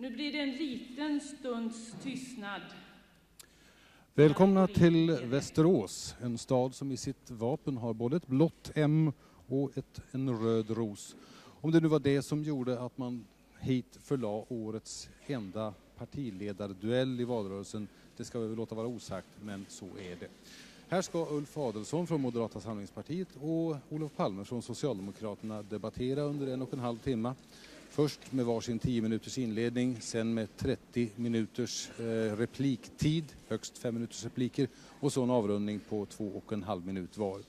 Nu blir det en liten stunds tystnad. Välkomna till Västerås, en stad som i sitt vapen har både ett blått M och ett, en röd ros. Om det nu var det som gjorde att man hit förlade årets enda partiledarduell i valrörelsen, det ska vi väl låta vara osagt, men så är det. Här ska Ulf Adelsohn från Moderata samlingspartiet och Olof Palme från Socialdemokraterna debattera under en och en halv timme. Först med varsin 10 minuters inledning, sen med 30 minuters eh, repliktid, högst 5 minuters repliker och så en avrundning på två och en halv minut var.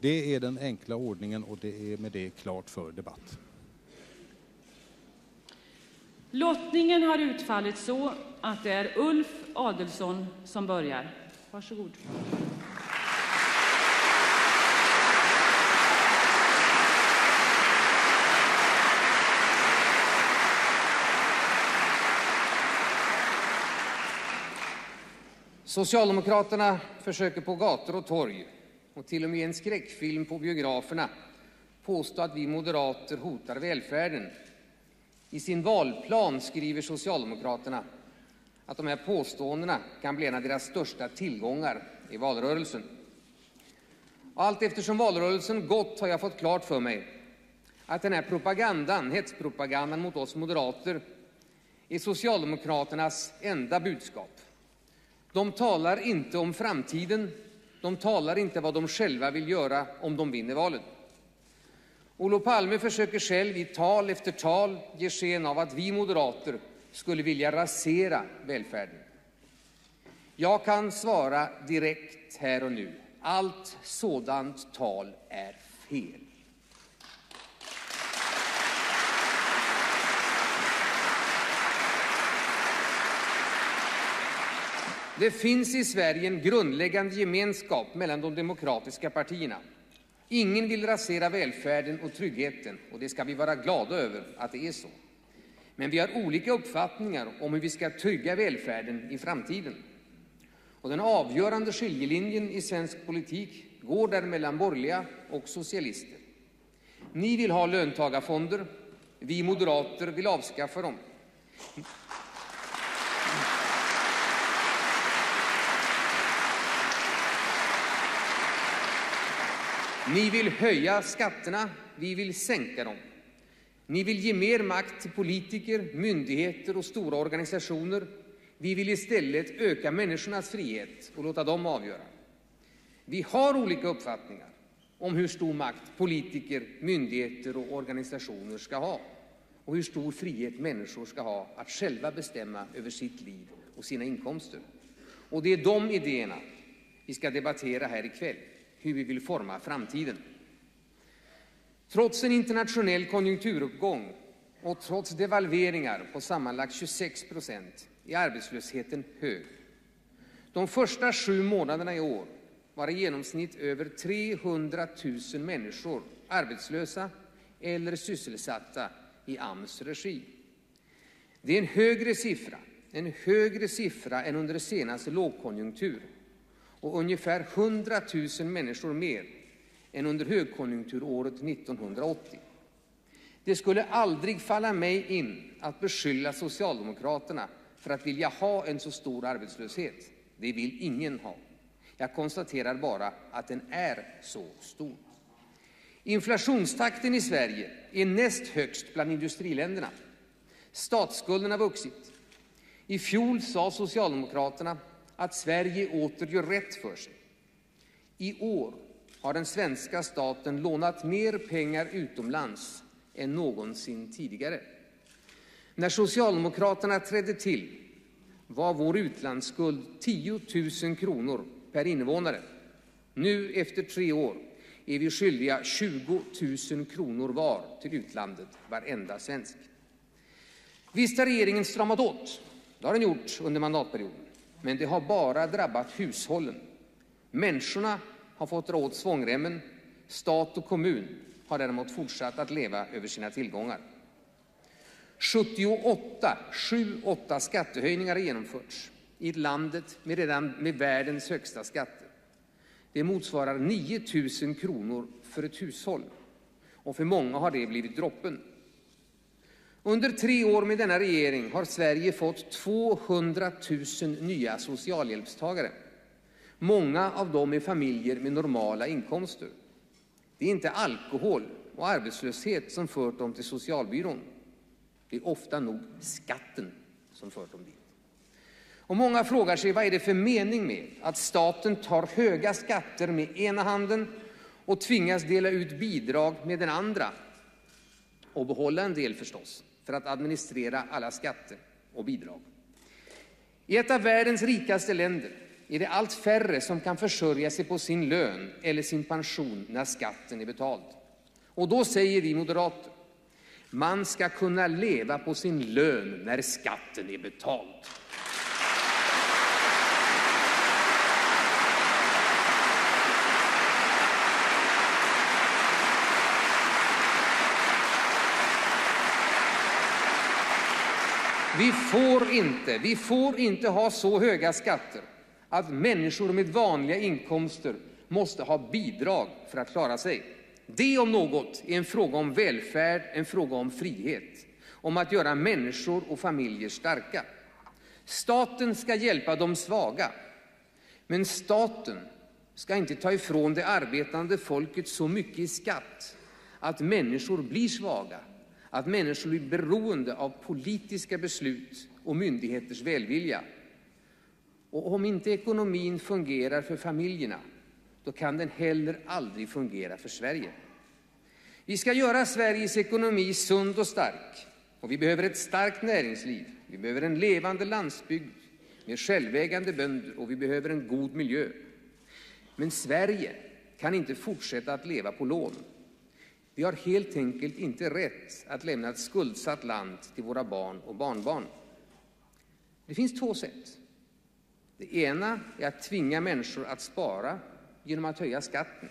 Det är den enkla ordningen och det är med det klart för debatt. Lottningen har utfallit så att det är Ulf Adelsson som börjar. Varsågod. Socialdemokraterna försöker på gator och torg och till och med i en skräckfilm på biograferna påstå att vi moderater hotar välfärden. I sin valplan skriver Socialdemokraterna att de här påståendena kan bli en av deras största tillgångar i valrörelsen. Allt eftersom valrörelsen gått har jag fått klart för mig att den här propagandan, hetspropagandan mot oss moderater, är Socialdemokraternas enda budskap. De talar inte om framtiden. De talar inte vad de själva vill göra om de vinner valet. Olof Palme försöker själv i tal efter tal ge sken av att vi moderater skulle vilja rasera välfärden. Jag kan svara direkt här och nu. Allt sådant tal är fel. Det finns i Sverige en grundläggande gemenskap mellan de demokratiska partierna. Ingen vill rasera välfärden och tryggheten, och det ska vi vara glada över att det är så. Men vi har olika uppfattningar om hur vi ska trygga välfärden i framtiden. Och den avgörande skiljelinjen i svensk politik går där mellan borgerliga och socialister. Ni vill ha löntagarfonder. Vi moderater vill avskaffa dem. Ni vill höja skatterna, vi vill sänka dem. Ni vill ge mer makt till politiker, myndigheter och stora organisationer. Vi vill i stället öka människornas frihet och låta dem avgöra. Vi har olika uppfattningar om hur stor makt politiker, myndigheter och organisationer ska ha och hur stor frihet människor ska ha att själva bestämma över sitt liv och sina inkomster. Och det är de idéerna vi ska debattera här ikväll hur vi vill forma framtiden. Trots en internationell konjunkturuppgång och trots devalveringar på sammanlagt 26 procent är arbetslösheten hög. De första sju månaderna i år var i genomsnitt över 300 000 människor arbetslösa eller sysselsatta i AMS regi. Det är en högre siffra, en högre siffra än under senaste lågkonjunktur och ungefär 100 000 människor mer än under högkonjunkturåret 1980. Det skulle aldrig falla mig in att beskylla Socialdemokraterna för att vilja ha en så stor arbetslöshet. Det vill ingen ha. Jag konstaterar bara att den är så stor. Inflationstakten i Sverige är näst högst bland industriländerna. Statsskulden har vuxit. I fjol sa Socialdemokraterna att Sverige åter gör rätt för sig. I år har den svenska staten lånat mer pengar utomlands än någonsin tidigare. När Socialdemokraterna trädde till var vår utlandsskuld 10 000 kronor per invånare. Nu, efter tre år, är vi skyldiga 20 000 kronor var till utlandet, varenda svensk. Visst har regeringen stramat åt. Det har den gjort under mandatperioden. Men det har bara drabbat hushållen. Människorna har fått dra åt svångremmen. Stat och kommun har däremot fortsatt att leva över sina tillgångar. 78, 7-8 skattehöjningar har genomförts i landet med redan med världens högsta skatter. Det motsvarar 9 000 kronor för ett hushåll och för många har det blivit droppen. Under tre år med denna regering har Sverige fått 200 000 nya socialhjälpstagare. Många av dem är familjer med normala inkomster. Det är inte alkohol och arbetslöshet som fört dem till socialbyrån. Det är ofta nog skatten som fört dem dit. Och många frågar sig vad är det för mening med att staten tar höga skatter med ena handen och tvingas dela ut bidrag med den andra och behålla en del förstås för att administrera alla skatter och bidrag. I ett av världens rikaste länder är det allt färre som kan försörja sig på sin lön eller sin pension när skatten är betald. Och då säger vi moderater, man ska kunna leva på sin lön när skatten är betald. Vi får inte, vi får inte ha så höga skatter att människor med vanliga inkomster måste ha bidrag för att klara sig. Det om något är en fråga om välfärd, en fråga om frihet, om att göra människor och familjer starka. Staten ska hjälpa de svaga, men staten ska inte ta ifrån det arbetande folket så mycket i skatt att människor blir svaga, att människor blir beroende av politiska beslut och myndigheters välvilja. Och om inte ekonomin fungerar för familjerna, då kan den heller aldrig fungera för Sverige. Vi ska göra Sveriges ekonomi sund och stark. Och vi behöver ett starkt näringsliv. Vi behöver en levande landsbygd med självägande bönder och vi behöver en god miljö. Men Sverige kan inte fortsätta att leva på lån. Vi har helt enkelt inte rätt att lämna ett skuldsatt land till våra barn och barnbarn. Det finns två sätt. Det ena är att tvinga människor att spara genom att höja skatten.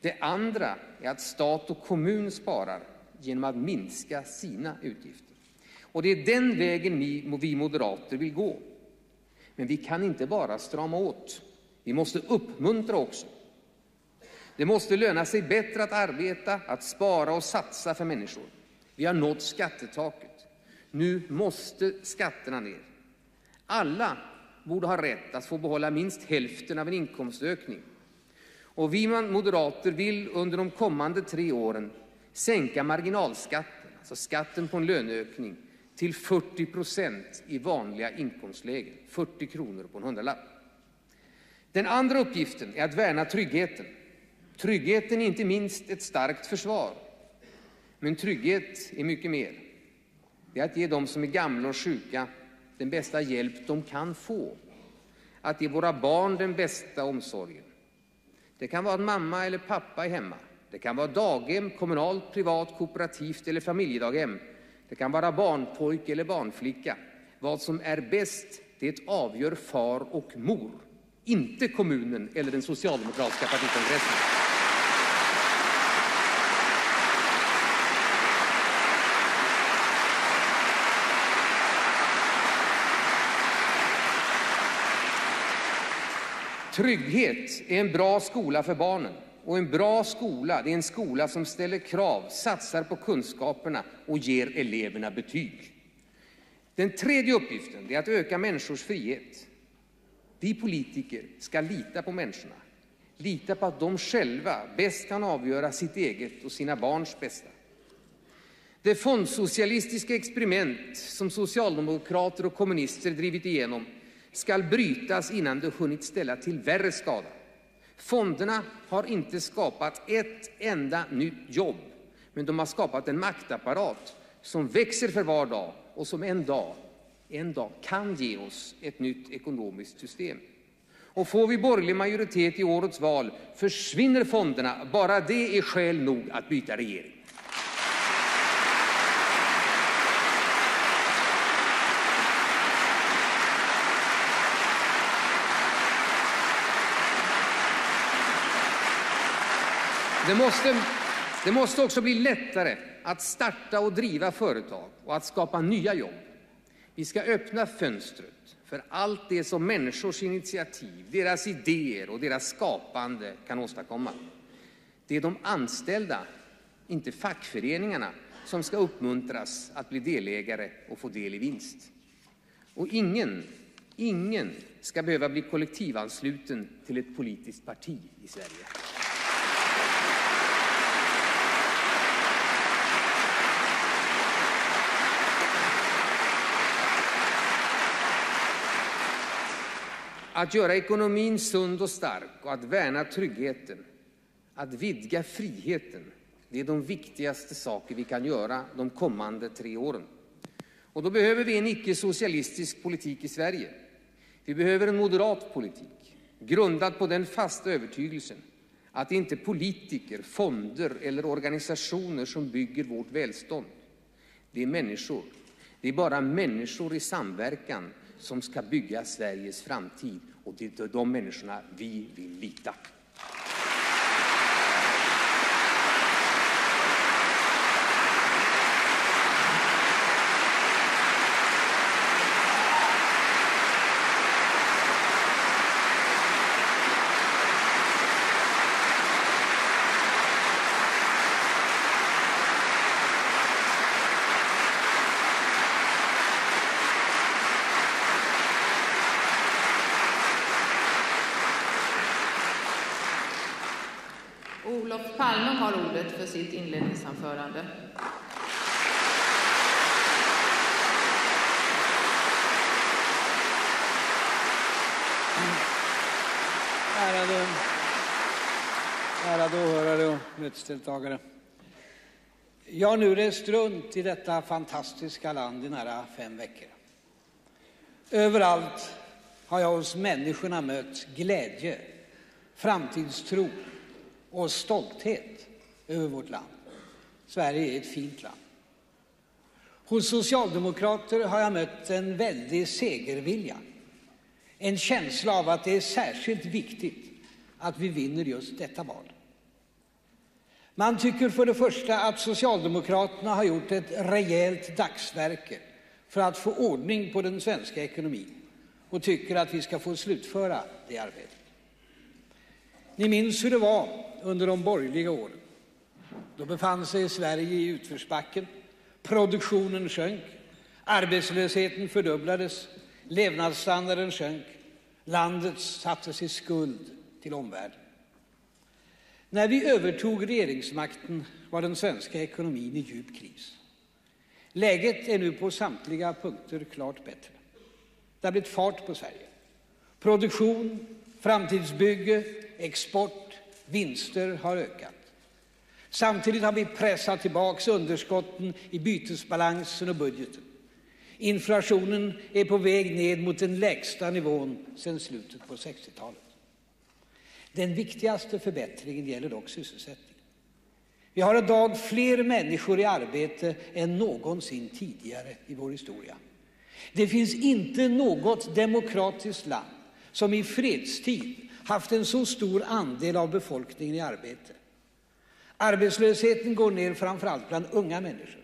Det andra är att stat och kommun sparar genom att minska sina utgifter. Och det är den vägen vi moderater vill gå. Men vi kan inte bara strama åt. Vi måste uppmuntra också. Det måste löna sig bättre att arbeta, att spara och satsa för människor. Vi har nått skattetaket. Nu måste skatterna ner. Alla borde ha rätt att få behålla minst hälften av en inkomstökning. Och vi moderater vill under de kommande tre åren sänka marginalskatten, alltså skatten på en löneökning, till 40 procent i vanliga inkomstlägen, 40 kronor på en hundralapp. Den andra uppgiften är att värna tryggheten. Tryggheten är inte minst ett starkt försvar. Men trygghet är mycket mer. Det är att ge dem som är gamla och sjuka den bästa hjälp de kan få. Att ge våra barn den bästa omsorgen. Det kan vara att mamma eller pappa är hemma. Det kan vara daghem, kommunalt, privat, kooperativt eller familjedaghem. Det kan vara barnpojke eller barnflicka. Vad som är bäst, det avgör far och mor, inte kommunen eller den socialdemokratiska partikongressen. Trygghet är en bra skola för barnen. Och en bra skola det är en skola som ställer krav, satsar på kunskaperna och ger eleverna betyg. Den tredje uppgiften är att öka människors frihet. Vi politiker ska lita på människorna. Lita på att de själva bäst kan avgöra sitt eget och sina barns bästa. Det fondsocialistiska experiment som socialdemokrater och kommunister drivit igenom skall brytas innan det hunnit ställa till värre skada. Fonderna har inte skapat ett enda nytt jobb, men de har skapat en maktapparat som växer för var dag och som en dag, en dag kan ge oss ett nytt ekonomiskt system. Och får vi borgerlig majoritet i årets val försvinner fonderna. Bara det är skäl nog att byta regering. Det måste, det måste också bli lättare att starta och driva företag och att skapa nya jobb. Vi ska öppna fönstret för allt det som människors initiativ, deras idéer och deras skapande kan åstadkomma. Det är de anställda, inte fackföreningarna, som ska uppmuntras att bli delägare och få del i vinst. Och ingen, ingen ska behöva bli kollektivansluten till ett politiskt parti i Sverige. Att göra ekonomin sund och stark och att värna tryggheten, att vidga friheten, det är de viktigaste saker vi kan göra de kommande tre åren. Och då behöver vi en icke-socialistisk politik i Sverige. Vi behöver en moderat politik, grundad på den fasta övertygelsen att det inte är politiker, fonder eller organisationer som bygger vårt välstånd. Det är människor. Det är bara människor i samverkan som ska bygga Sveriges framtid. Och det är de människorna vi vill lita Palme har ordet för sitt inledningsanförande. Ärade, ärade åhörare och mötesdeltagare. Jag har nu rest runt i detta fantastiska land i nära fem veckor. Överallt har jag hos människorna mött glädje, framtidstro och stolthet över vårt land. Sverige är ett fint land. Hos socialdemokrater har jag mött en väldig segervilja. En känsla av att det är särskilt viktigt att vi vinner just detta val. Man tycker för det första att Socialdemokraterna har gjort ett rejält dagsverke för att få ordning på den svenska ekonomin och tycker att vi ska få slutföra det arbetet. Ni minns hur det var under de borgerliga åren. Då befann sig Sverige i utförsbacken. Produktionen sjönk, arbetslösheten fördubblades, levnadsstandarden sjönk, landet sattes i skuld till omvärlden. När vi övertog regeringsmakten var den svenska ekonomin i djup kris. Läget är nu på samtliga punkter klart bättre. Det har blivit fart på Sverige. Produktion, framtidsbygge, export, vinster har ökat. Samtidigt har vi pressat tillbaka underskotten i bytesbalansen och budgeten. Inflationen är på väg ned mot den lägsta nivån sedan slutet på 60-talet. Den viktigaste förbättringen gäller dock sysselsättningen. Vi har idag fler människor i arbete än någonsin tidigare i vår historia. Det finns inte något demokratiskt land som i fredstid haft en så stor andel av befolkningen i arbete. Arbetslösheten går ner framför allt bland unga människor.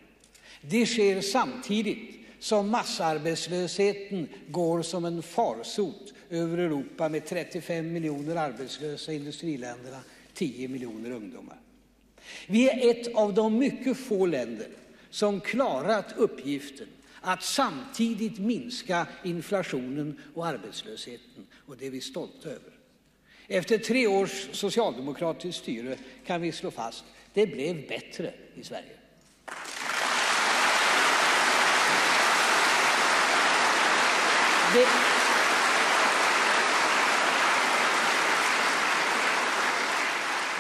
Det sker samtidigt som massarbetslösheten går som en farsot över Europa med 35 miljoner arbetslösa i industriländerna, 10 miljoner ungdomar. Vi är ett av de mycket få länder som klarat uppgiften att samtidigt minska inflationen och arbetslösheten, och det är vi stolta över. Efter tre års socialdemokratiskt styre kan vi slå fast det blev bättre i Sverige. Det,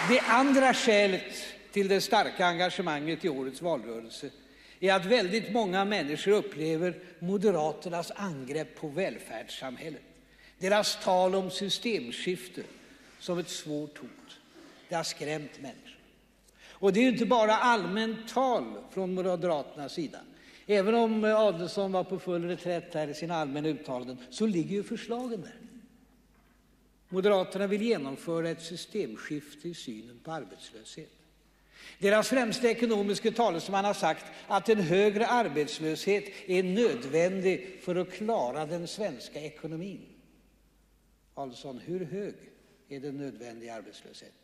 det andra skälet till det starka engagemanget i årets valrörelse är att väldigt många människor upplever Moderaternas angrepp på välfärdssamhället, deras tal om systemskifte, som ett svårt hot. Det har skrämt människor. Och det är ju inte bara allmänt tal från Moderaternas sida. Även om Adelsohn var på full reträtt här i sina allmänna uttalanden så ligger ju förslagen där. Moderaterna vill genomföra ett systemskifte i synen på arbetslöshet. Deras främste ekonomiska talesman har sagt att en högre arbetslöshet är nödvändig för att klara den svenska ekonomin. Adelsohn, hur hög är den nödvändiga arbetslösheten?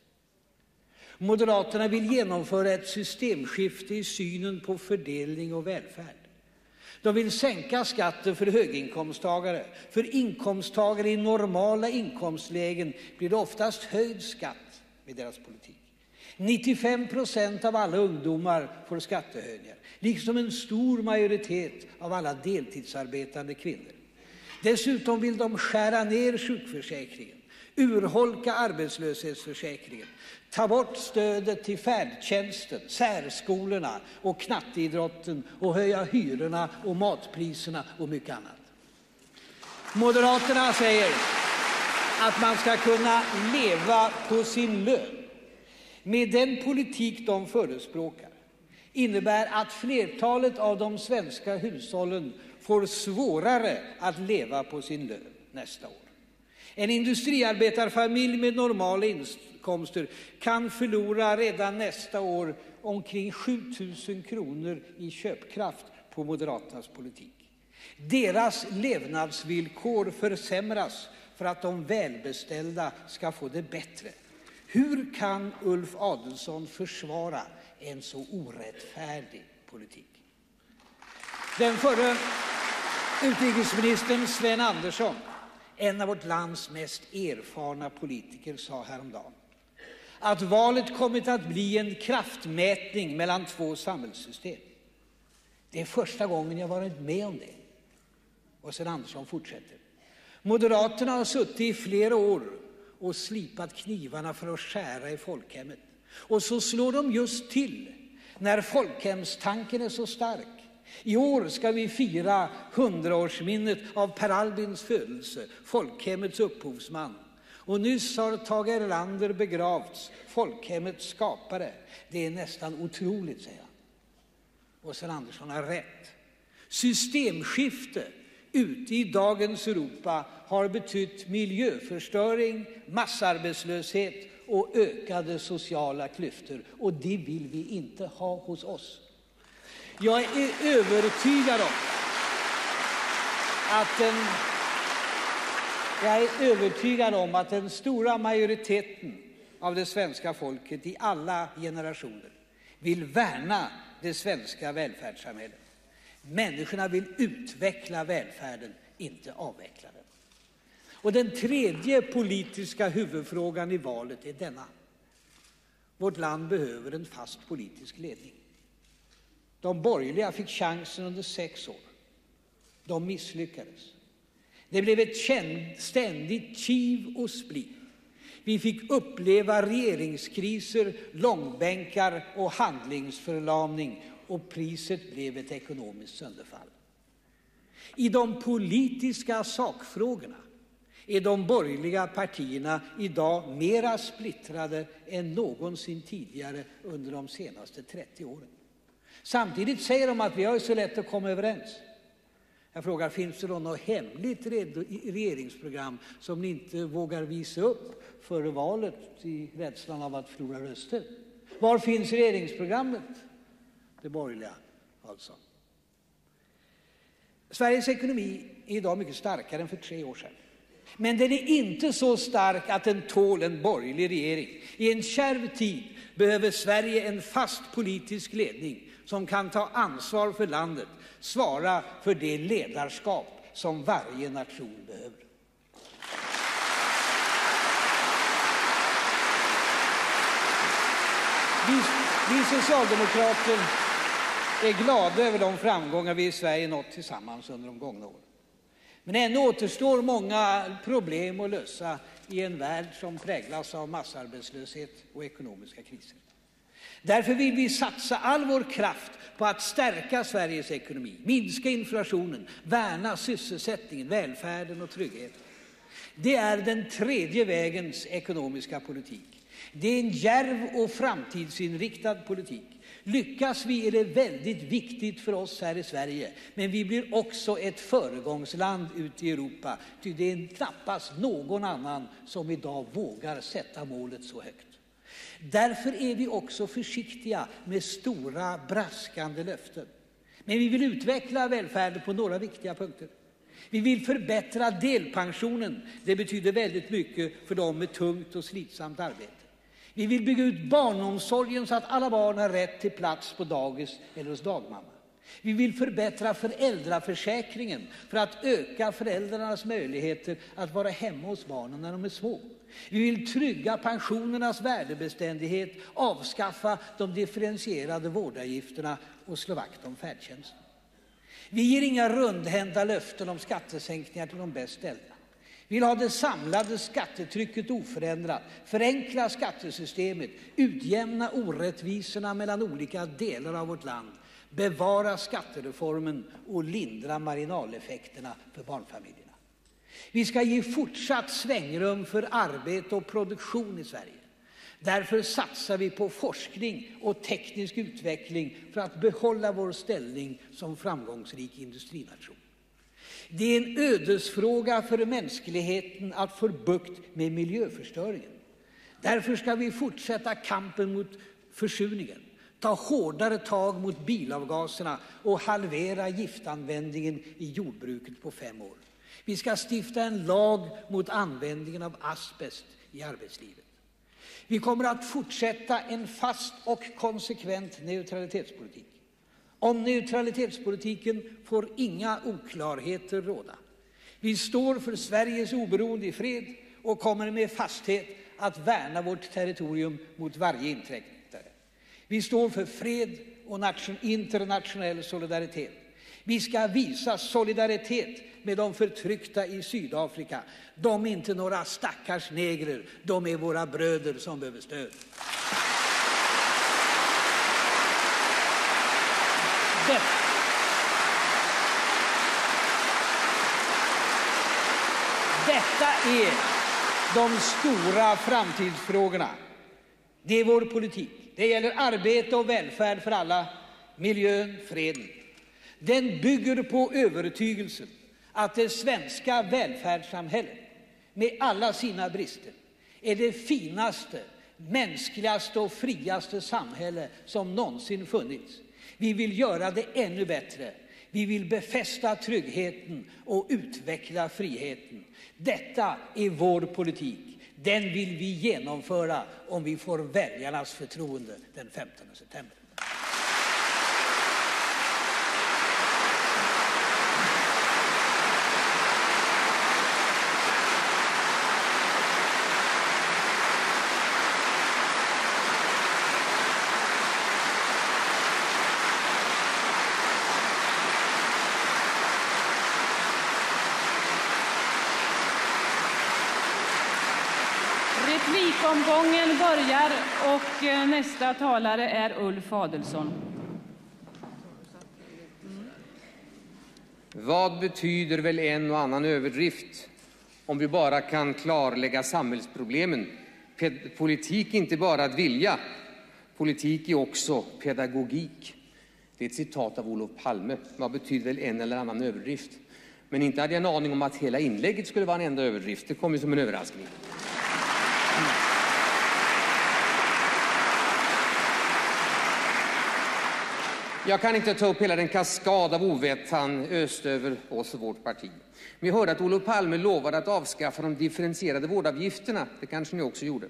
Moderaterna vill genomföra ett systemskifte i synen på fördelning och välfärd. De vill sänka skatten för höginkomsttagare. För inkomsttagare i normala inkomstlägen blir det oftast höjd skatt med deras politik. 95 procent av alla ungdomar får skattehöjningar, liksom en stor majoritet av alla deltidsarbetande kvinnor. Dessutom vill de skära ner sjukförsäkringen, urholka arbetslöshetsförsäkringen, ta bort stödet till färdtjänsten, särskolorna och knatteidrotten och höja hyrorna och matpriserna och mycket annat. Moderaterna säger att man ska kunna leva på sin lön. Med den politik de förespråkar innebär att flertalet av de svenska hushållen får svårare att leva på sin lön nästa år. En industriarbetarfamilj med normala inkomster kan förlora redan nästa år omkring 7 000 kronor i köpkraft på Moderaternas politik. Deras levnadsvillkor försämras för att de välbeställda ska få det bättre. Hur kan Ulf Adelsohn försvara en så orättfärdig politik? Den förre utrikesministern Sven Andersson, en av vårt lands mest erfarna politiker, sa häromdagen att valet kommit att bli en kraftmätning mellan två samhällssystem. Det är första gången jag varit med om det. Och Sven Andersson fortsätter. Moderaterna har suttit i flera år och slipat knivarna för att skära i folkhemmet. Och så slår de just till när folkhemstanken är så stark. I år ska vi fira hundraårsminnet av Per Albins födelse, folkhemmets upphovsman. Och nyss har Tage Erlander begravts, folkhemmets skapare. Det är nästan otroligt, säger han. Och Sven Andersson har rätt. Systemskifte ute i dagens Europa har betytt miljöförstöring, massarbetslöshet och ökade sociala klyftor. Och det vill vi inte ha hos oss. Jag är övertygad om att den, jag är övertygad om att den stora majoriteten av det svenska folket i alla generationer vill värna det svenska välfärdssamhället. Människorna vill utveckla välfärden, inte avveckla den. Och den tredje politiska huvudfrågan i valet är denna. Vårt land behöver en fast politisk ledning. De borgerliga fick chansen under sex år. De misslyckades. Det blev ett ständigt kiv och split. Vi fick uppleva regeringskriser, långbänkar och handlingsförlamning och priset blev ett ekonomiskt sönderfall. I de politiska sakfrågorna är de borgerliga partierna i dag mera splittrade än någonsin tidigare under de senaste 30 åren. Samtidigt säger de att vi har så lätt att komma överens. Jag frågar, finns det då något hemligt regeringsprogram som ni inte vågar visa upp före valet i rädslan av att förlora röster? Var finns regeringsprogrammet? Det borgerliga, alltså. Sveriges ekonomi är idag mycket starkare än för tre år sedan. Men den är inte så stark att den tål en borgerlig regering. I en kärv tid behöver Sverige en fast politisk ledning som kan ta ansvar för landet, svara för det ledarskap som varje nation behöver. Vi, vi socialdemokrater är glada över de framgångar vi i Sverige nått tillsammans under de gångna åren. Men ännu återstår många problem att lösa i en värld som präglas av massarbetslöshet och ekonomiska kriser. Därför vill vi satsa all vår kraft på att stärka Sveriges ekonomi, minska inflationen, värna sysselsättningen, välfärden och tryggheten. Det är den tredje vägens ekonomiska politik. Det är en djärv och framtidsinriktad politik. Lyckas vi är det väldigt viktigt för oss här i Sverige, men vi blir också ett föregångsland ute i Europa. Ty det är knappast någon annan som idag vågar sätta målet så högt. Därför är vi också försiktiga med stora braskande löften. Men vi vill utveckla välfärden på några viktiga punkter. Vi vill förbättra delpensionen. Det betyder väldigt mycket för dem med tungt och slitsamt arbete. Vi vill bygga ut barnomsorgen så att alla barn har rätt till plats på dagis eller hos dagmamma. Vi vill förbättra föräldraförsäkringen för att öka föräldrarnas möjligheter att vara hemma hos barnen när de är små. Vi vill trygga pensionernas värdebeständighet, avskaffa de differentierade vårdavgifterna och slå vakt om färdtjänsten. Vi ger inga rundhänta löften om skattesänkningar till de bäst ställda. Vi vill ha det samlade skattetrycket oförändrat, förenkla skattesystemet, utjämna orättvisorna mellan olika delar av vårt land, bevara skattereformen och lindra marginaleffekterna för barnfamiljerna. Vi ska ge fortsatt svängrum för arbete och produktion i Sverige. Därför satsar vi på forskning och teknisk utveckling för att behålla vår ställning som framgångsrik industrination. Det är en ödesfråga för mänskligheten att få bukt med miljöförstöringen. Därför ska vi fortsätta kampen mot försurningen, ta hårdare tag mot bilavgaserna och halvera giftanvändningen i jordbruket på fem år. Vi ska stifta en lag mot användningen av asbest i arbetslivet. Vi kommer att fortsätta en fast och konsekvent neutralitetspolitik. Om neutralitetspolitiken får inga oklarheter råda. Vi står för Sveriges oberoende i fred och kommer med fasthet att värna vårt territorium mot varje inkräktare. Vi står för fred och internationell solidaritet. Vi ska visa solidaritet med de förtryckta i Sydafrika. De är inte några stackars negrer, de är våra bröder som behöver stöd. Det. Detta är de stora framtidsfrågorna. Det är vår politik. Det gäller arbete och välfärd för alla, miljön, freden. Den bygger på övertygelsen att det svenska välfärdssamhället, med alla sina brister, är det finaste, mänskligaste och friaste samhälle som någonsin funnits. Vi vill göra det ännu bättre. Vi vill befästa tryggheten och utveckla friheten. Detta är vår politik. Den vill vi genomföra om vi får väljarnas förtroende den 15 september. Replikomgången börjar och eh, nästa talare är Ulf Adelsohn. Mm. Vad betyder väl en och annan överdrift om vi bara kan klarlägga samhällsproblemen? Politik är inte bara att vilja, politik är också pedagogik. Det är ett citat av Olof Palme. Vad betyder väl en eller annan överdrift? Men inte hade jag en aning om att hela inlägget skulle vara en enda överdrift. Det kom ju som en överraskning. Jag kan inte ta upp hela den kaskad av ovett han öste över oss och vårt parti. Men jag hörde att Olof Palme lovade att avskaffa de differentierade vårdavgifterna. Det kanske ni också gjorde.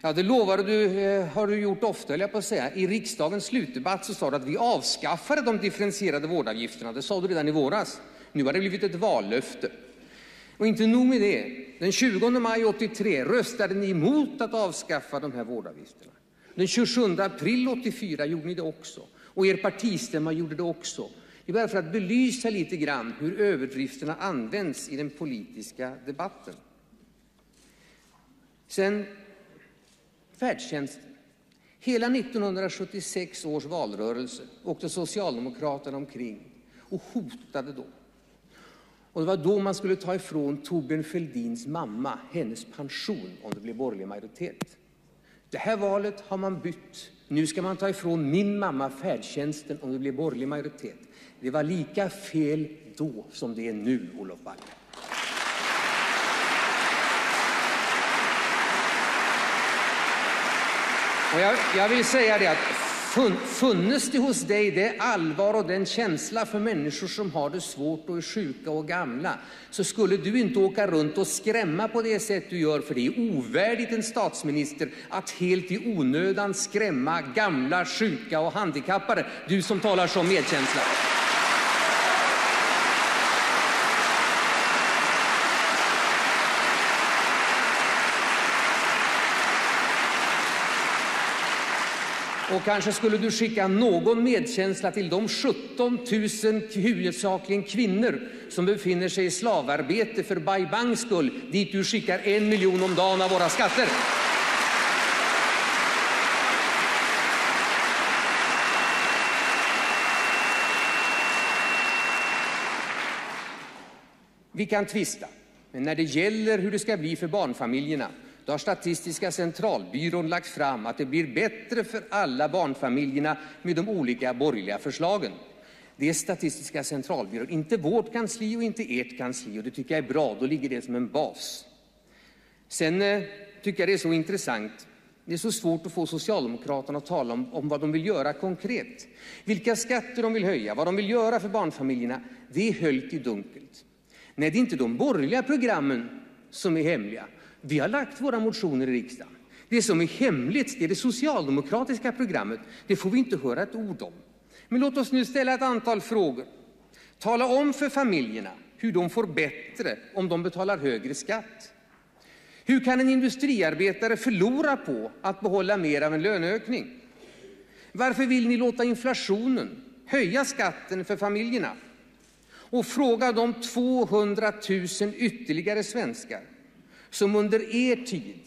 Ja, det lovade du, eh, har du gjort ofta, höll jag på att säga. I riksdagens slutdebatt så sa du att vi avskaffade de differentierade vårdavgifterna. Det sa du redan i våras. Nu har det blivit ett vallöfte. Och inte nog med det. Den 20 maj 83 röstade ni emot att avskaffa de här vårdavgifterna. Den 27 april 84 gjorde ni det också. Och er partistämma gjorde det också. Det är bara för att belysa lite grann hur överdrifterna används i den politiska debatten. Sen färdtjänsten. Hela 1976 års valrörelse åkte Socialdemokraterna omkring och hotade då. Och det var då man skulle ta ifrån Torbjörn Fälldins mamma hennes pension om det blev borgerlig majoritet. Det här valet har man bytt. Nu ska man ta ifrån min mamma färdtjänsten om det blir borgerlig majoritet. Det var lika fel då som det är nu, Olof Palme. Och jag, jag vill säga det att Funnes det hos dig det allvar och den känsla för människor som har det svårt och är sjuka och gamla så skulle du inte åka runt och skrämma på det sätt du gör för det är ovärdigt en statsminister att helt i onödan skrämma gamla, sjuka och handikappade. Du som talar så medkänsla. Och kanske skulle du skicka någon medkänsla till de 17 000 huvudsakligen kvinnor som befinner sig i slavarbete för Bai Bangs skull, dit du skickar en miljon om dagen av våra skatter. Vi kan tvista, men när det gäller hur det ska bli för barnfamiljerna då har Statistiska centralbyrån lagt fram att det blir bättre för alla barnfamiljerna med de olika borgerliga förslagen. Det är Statistiska centralbyrån, inte vårt kansli och inte ert kansli. Och det tycker jag är bra, då ligger det som en bas. Sen eh, tycker jag det är så intressant. Det är så svårt att få Socialdemokraterna att tala om, om vad de vill göra konkret. Vilka skatter de vill höja, vad de vill göra för barnfamiljerna, det är höljt i dunkelt. Nej, det är inte de borgerliga programmen som är hemliga. Vi har lagt våra motioner i riksdagen. Det som är hemligt det är det socialdemokratiska programmet. Det får vi inte höra ett ord om. Men låt oss nu ställa ett antal frågor. Tala om för familjerna hur de får bättre om de betalar högre skatt. Hur kan en industriarbetare förlora på att behålla mer av en löneökning? Varför vill ni låta inflationen höja skatten för familjerna? Och fråga de 200 000 ytterligare svenskar som under er tid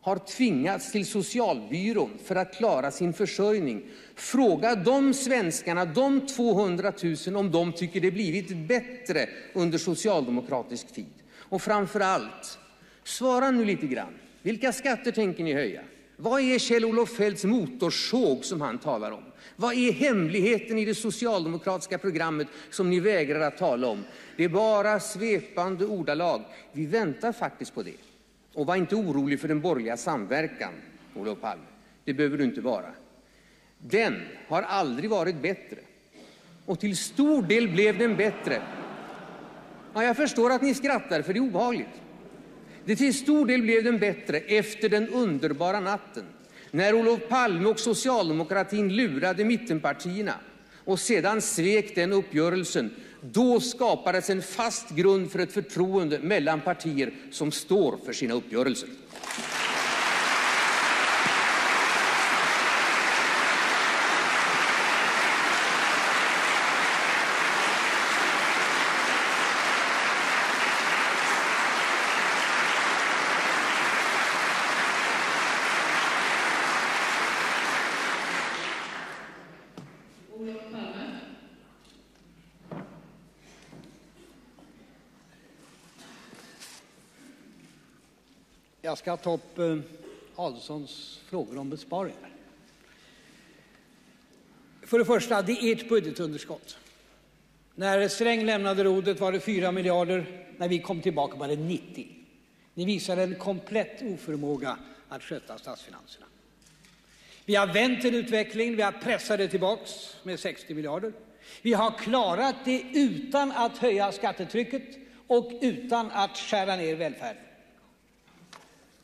har tvingats till socialbyrån för att klara sin försörjning. Fråga de svenskarna, de 200 000, om de tycker det blivit bättre under socialdemokratisk tid. Och framför allt, svara nu lite grann. Vilka skatter tänker ni höja? Vad är Kjell-Olof Feldts motorsåg som han talar om? Vad är hemligheten i det socialdemokratiska programmet som ni vägrar att tala om? Det är bara svepande ordalag. Vi väntar faktiskt på det. Och var inte orolig för den borgerliga samverkan, Olof Palme. Det behöver du inte vara. Den har aldrig varit bättre. Och till stor del blev den bättre. Ja, jag förstår att ni skrattar, för det är obehagligt. Det till stor del blev den bättre efter den underbara natten när Olof Palme och socialdemokratin lurade mittenpartierna och sedan svek den uppgörelsen. Då skapades en fast grund för ett förtroende mellan partier som står för sina uppgörelser. Jag ska ta upp eh, Adelsohns frågor om besparingar. För det första, det är ert budgetunderskott. När Sträng lämnade rodret var det 4 miljarder. När vi kom tillbaka var det 90. Ni visar en komplett oförmåga att sköta statsfinanserna. Vi har vänt en utveckling, vi har pressat det tillbaks med 60 miljarder. Vi har klarat det utan att höja skattetrycket och utan att skära ner välfärden.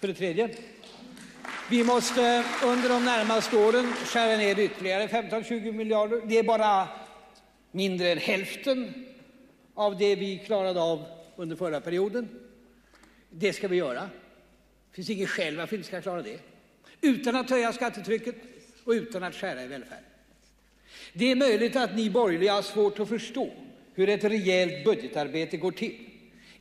För det tredje, vi måste under de närmaste åren skära ner ytterligare 15-20 miljarder. Det är bara mindre än hälften av det vi klarade av under förra perioden. Det ska vi göra. Det finns inget skäl varför vi inte ska klara det. Utan att höja skattetrycket och utan att skära i välfärden. Det är möjligt att ni borgerliga har svårt att förstå hur ett rejält budgetarbete går till.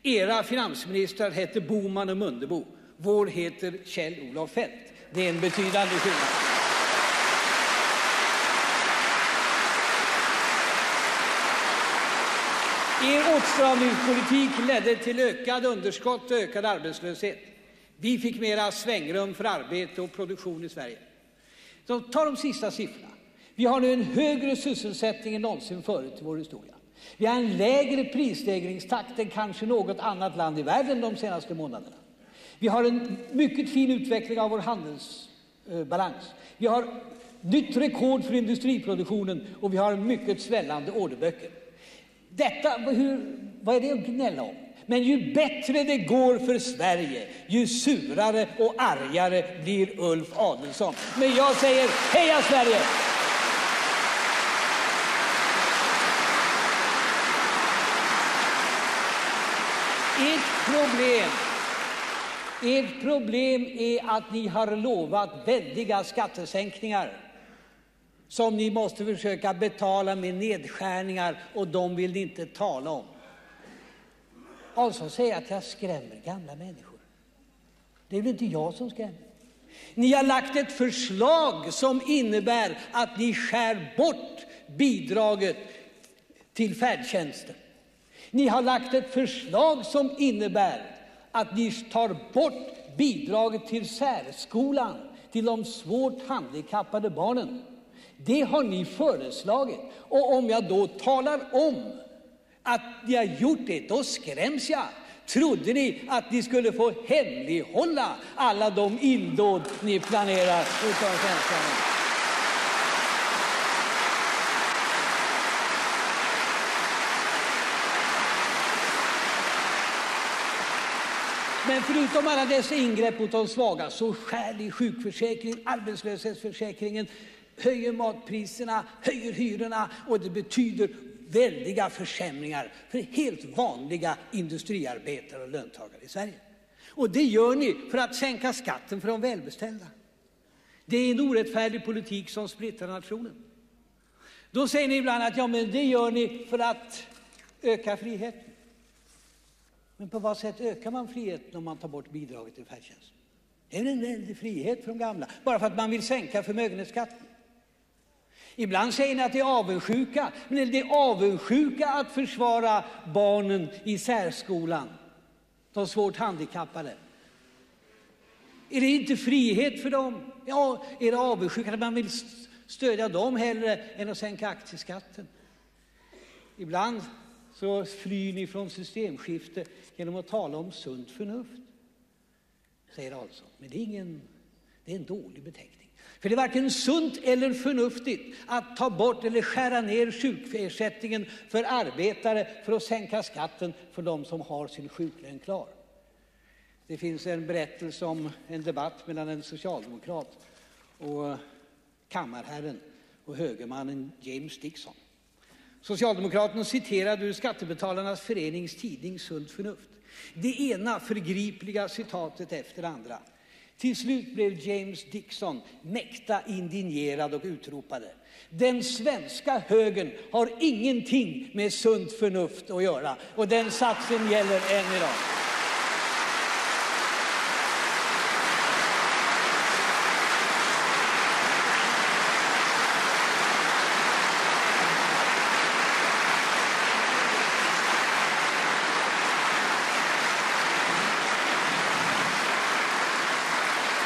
Era finansministrar hette Boman och Mundebo. Vår heter Kjell-Olof Feldt. Det är en betydande skillnad. Er åtstramningspolitik ledde till ökad underskott och ökad arbetslöshet. Vi fick mera svängrum för arbete och produktion i Sverige. Så ta de sista siffrorna. Vi har nu en högre sysselsättning än någonsin förut i vår historia. Vi har en lägre prisstegringstakt än kanske något annat land i världen de senaste månaderna. Vi har en mycket fin utveckling av vår handelsbalans. Vi har nytt rekord för industriproduktionen och vi har mycket svällande orderböcker. Detta, hur, vad är det att gnälla om? Men ju bättre det går för Sverige, ju surare och argare blir Ulf Adelsohn. Men jag säger heja Sverige! Ert problem, ert problem är att ni har lovat väldiga skattesänkningar som ni måste försöka betala med nedskärningar och de vill ni inte tala om. Adelsohn säger att jag skrämmer gamla människor. Det är väl inte jag som skrämmer? Ni har lagt ett förslag som innebär att ni skär bort bidraget till färdtjänsten. Ni har lagt ett förslag som innebär att ni tar bort bidraget till särskolan, till de svårt handikappade barnen. Det har ni föreslagit. Och om jag då talar om att ni har gjort det, då skräms jag. Trodde ni att ni skulle få hemlighålla alla de illdåd ni planerar utav svenskarna? Men förutom alla dessa ingrepp mot de svaga så skär ni sjukförsäkringen, arbetslöshetsförsäkringen, höjer matpriserna, höjer hyrorna och det betyder väldiga försämringar för helt vanliga industriarbetare och löntagare i Sverige. Och det gör ni för att sänka skatten för de välbeställda. Det är en orättfärdig politik som splittrar nationen. Då säger ni ibland att ja, men det gör ni för att öka friheten. Men på vad sätt ökar man friheten om man tar bort bidraget till färdtjänst? Det är en väldig frihet för de gamla, bara för att man vill sänka förmögenhetsskatten. Ibland säger ni att det är avundsjuka, men är det avundsjuka att försvara barnen i särskolan, de svårt handikappade? Är det inte frihet för dem? Ja, är det avundsjuka att man vill stödja dem hellre än att sänka aktieskatten? Ibland så flyr ni från systemskifte genom att tala om sunt förnuft, säger Adelsohn. Men det är, ingen, det är en dålig beteckning. För det är varken sunt eller förnuftigt att ta bort eller skära ner sjukersättningen för arbetare för att sänka skatten för de som har sin sjuklön klar. Det finns en berättelse om en debatt mellan en socialdemokrat och kammarherren och högermannen James Dixon. Socialdemokraten citerade ur Skattebetalarnas förenings tidning Sunt förnuft. Det ena förgripliga citatet efter det andra. Till slut blev James Dixon mäkta indignerad och utropade. Den svenska högern har ingenting med sunt förnuft att göra. Och den satsen gäller än idag.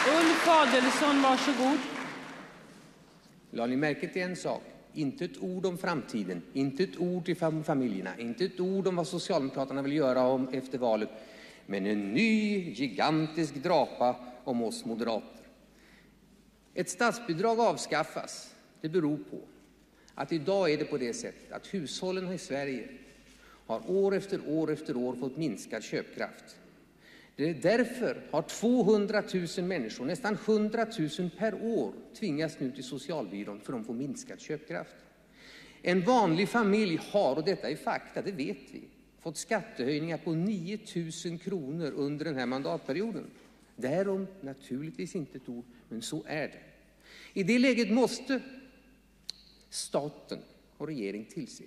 Ulf Adelsohn, varsågod. Lade ni märke till en sak? Inte ett ord om framtiden, inte ett ord till familjerna, inte ett ord om vad Socialdemokraterna vill göra om efter valet. Men en ny gigantisk drapa om oss moderater. Ett statsbidrag avskaffas. Det beror på att idag är det på det sättet att hushållen i Sverige har år efter år efter år fått minskad köpkraft. Det är därför har 200 000 människor, nästan 100 000 per år, tvingas nu till socialbyrån för de får minskad köpkraft. En vanlig familj har, och detta är fakta, det vet vi, fått skattehöjningar på 9 000 kronor under den här mandatperioden. Därom naturligtvis inte ett ord, men så är det. I det läget måste staten och regeringen tillse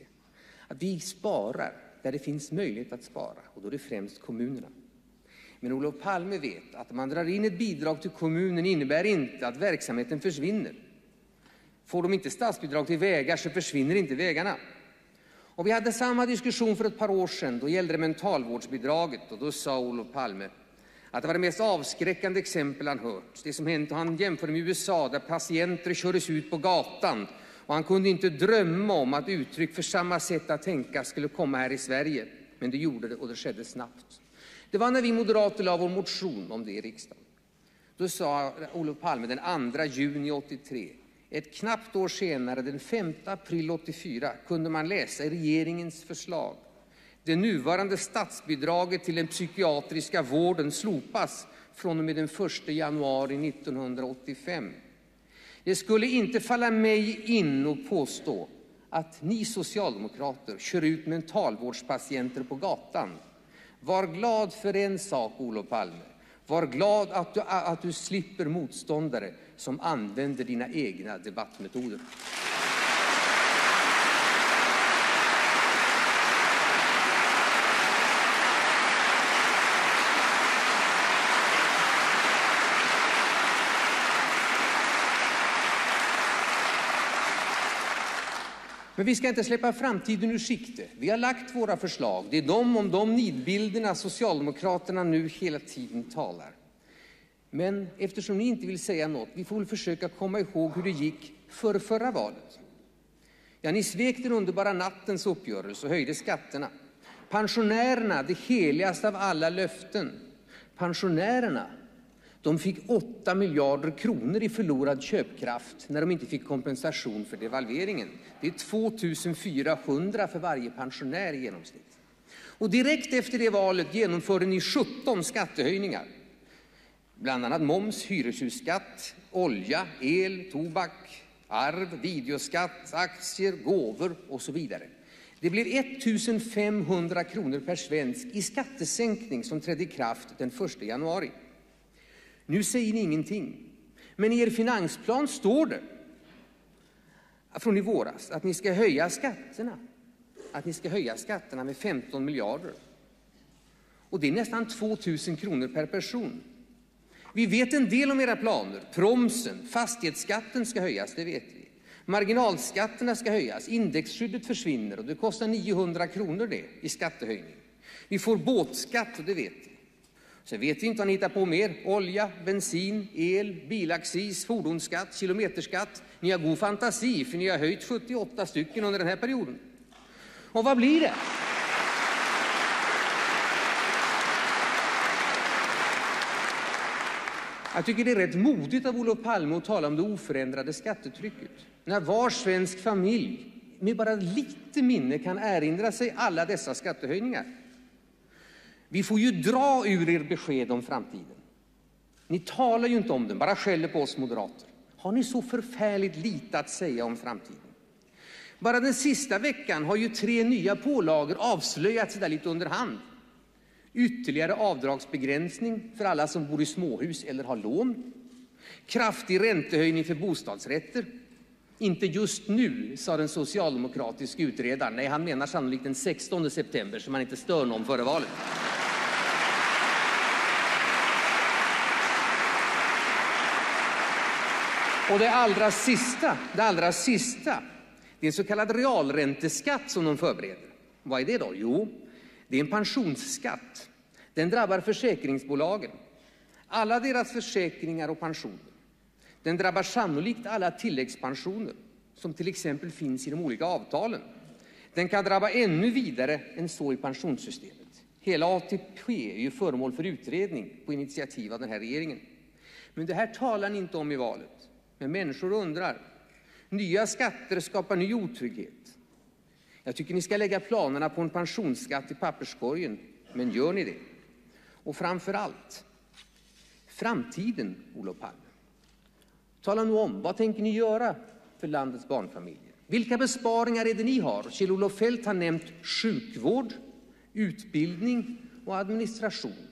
att vi sparar där det finns möjlighet att spara, och då är det främst kommunerna. Men Olof Palme vet att om man drar in ett bidrag till kommunen innebär inte att verksamheten försvinner. Får de inte statsbidrag till vägar så försvinner inte vägarna. Och vi hade samma diskussion för ett par år sedan. Då gällde det mentalvårdsbidraget och då sa Olof Palme att det var det mest avskräckande exempel han hört. Det som hänt, han jämförde med USA där patienter kördes ut på gatan och han kunde inte drömma om att uttryck för samma sätt att tänka skulle komma här i Sverige. Men det gjorde det och det skedde snabbt. Det var när vi moderater la vår motion om det i riksdagen. Då sa Olof Palme den 2 juni 83 Ett knappt år senare, den 5 april 84, kunde man läsa i regeringens förslag det nuvarande statsbidraget till den psykiatriska vården slopas från och med den 1 januari 1985. Det skulle inte falla mig in att påstå att ni socialdemokrater kör ut mentalvårdspatienter på gatan. Var glad för en sak, Olof Palme. Var glad att du, att du slipper motståndare som använder dina egna debattmetoder. Men vi ska inte släppa framtiden ur sikte. Vi har lagt våra förslag. Det är de om de nidbilderna Socialdemokraterna nu hela tiden talar. Men eftersom ni inte vill säga något, vi får väl försöka komma ihåg hur det gick för förra valet. Ja, ni svek den underbara nattens uppgörelse och höjde skatterna. Pensionärerna, det heligaste av alla löften. Pensionärerna de fick 8 miljarder kronor i förlorad köpkraft när de inte fick kompensation för devalveringen. Det är 2 400 för varje pensionär i genomsnitt. Och direkt efter det valet genomförde ni 17 skattehöjningar. Bland annat moms, hyreshusskatt, olja, el, tobak, arv, videoskatt, aktier, gåvor och så vidare. Det blev 1 500 kronor per svensk i skattesänkning som trädde i kraft den 1 januari. Nu säger ni ingenting. Men i er finansplan står det från i våras att ni ska höja skatterna. Att ni ska höja skatterna med 15 miljarder. Och det är nästan 2 000 kronor per person. Vi vet en del om era planer. Promsen, fastighetsskatten ska höjas, det vet vi. Marginalskatterna ska höjas, indexskyddet försvinner och det kostar 900 kronor det i skattehöjning. Vi får båtskatt och det vet vi. Sen vet vi inte vad ni hittar på mer. Olja, bensin, el, bilaccis, fordonsskatt, kilometerskatt. Ni har god fantasi, för ni har höjt 78 stycken under den här perioden. Och vad blir det? Jag tycker det är rätt modigt av Olof Palme att tala om det oförändrade skattetrycket. När var svensk familj med bara lite minne kan erinra sig alla dessa skattehöjningar. Vi får ju dra ur er besked om framtiden. Ni talar ju inte om den, bara skäller på oss moderater. Har ni så förfärligt lite att säga om framtiden? Bara den sista veckan har ju tre nya pålagor avslöjats där lite under hand. Ytterligare avdragsbegränsning för alla som bor i småhus eller har lån. Kraftig räntehöjning för bostadsrätter. Inte just nu, sa den socialdemokratiska utredaren. Nej, han menar sannolikt den 16 september, så man inte stör någon före valet. Och det allra sista, det allra sista, det är en så kallad realränteskatt som de förbereder. Vad är det då? Jo, det är en pensionsskatt. Den drabbar försäkringsbolagen, alla deras försäkringar och pensioner. Den drabbar sannolikt alla tilläggspensioner som till exempel finns i de olika avtalen. Den kan drabba ännu vidare än så i pensionssystemet. Hela ATP är ju föremål för utredning på initiativ av den här regeringen. Men det här talar ni inte om i valet. Men människor undrar. Nya skatter skapar ny otrygghet. Jag tycker ni ska lägga planerna på en pensionsskatt i papperskorgen. Men gör ni det? Och framför allt, framtiden, Olof Palme. Tala nu om, vad tänker ni göra för landets barnfamiljer? Vilka besparingar är det ni har? Kjell-Olof Feldt har nämnt sjukvård, utbildning och administration.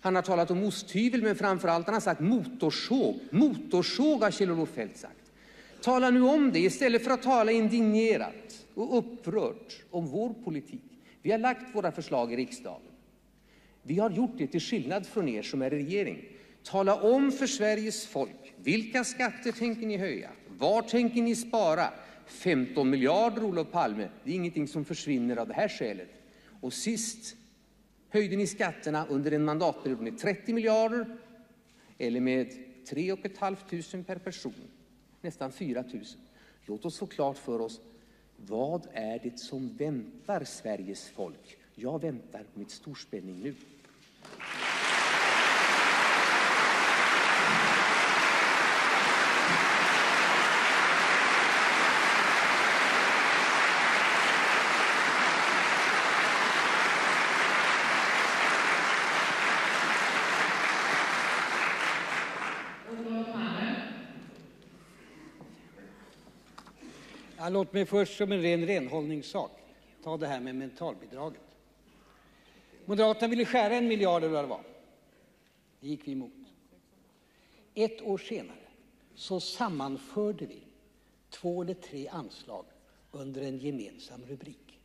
Han har talat om osthyvel, men framför allt har han sagt motorsåg. Motorsåg har Kjell-Olof Feldt sagt. Tala nu om det istället för att tala indignerat och upprört om vår politik. Vi har lagt våra förslag i riksdagen. Vi har gjort det till skillnad från er som är i regering. Tala om för Sveriges folk vilka skatter tänker ni höja? Var tänker ni spara? 15 miljarder, Olof Palme, det är ingenting som försvinner av det här skälet. Och sist höjde ni skatterna under en mandatperiod med 30 miljarder eller med 3 500 per person, nästan 4 000. Låt oss få klart för oss vad är det som väntar Sveriges folk? Jag väntar med stor spänning nu. Låt mig först som en ren renhållningssak ta det här med mentalbidraget. Moderaterna ville skära en miljard eller vad det var. Det gick vi emot. Ett år senare så sammanförde vi två eller tre anslag under en gemensam rubrik.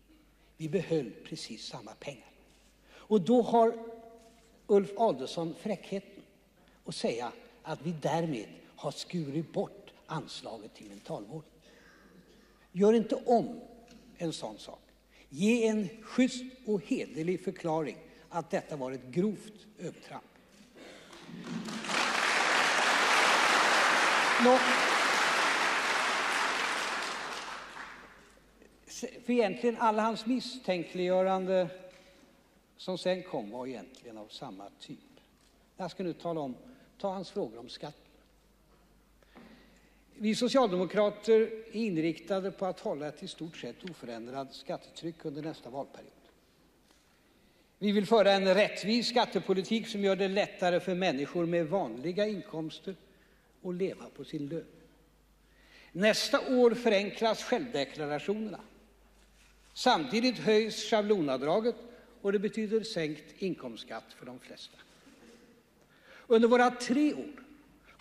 Vi behöll precis samma pengar. Och då har Ulf Adelsohn fräckheten att säga att vi därmed har skurit bort anslaget till mentalvården. Gör inte om en sån sak. Ge en schysst och hederlig förklaring att detta var ett grovt övertramp. Nå. För egentligen alla hans misstänkliggörande som sen kom var egentligen av samma typ. Jag ska nu tala om, ta hans frågor om skatt vi socialdemokrater är inriktade på att hålla ett i stort sett oförändrat skattetryck under nästa valperiod. Vi vill föra en rättvis skattepolitik som gör det lättare för människor med vanliga inkomster att leva på sin lön. Nästa år förenklas självdeklarationerna. Samtidigt höjs schablonavdraget och det betyder sänkt inkomstskatt för de flesta. Under våra tre år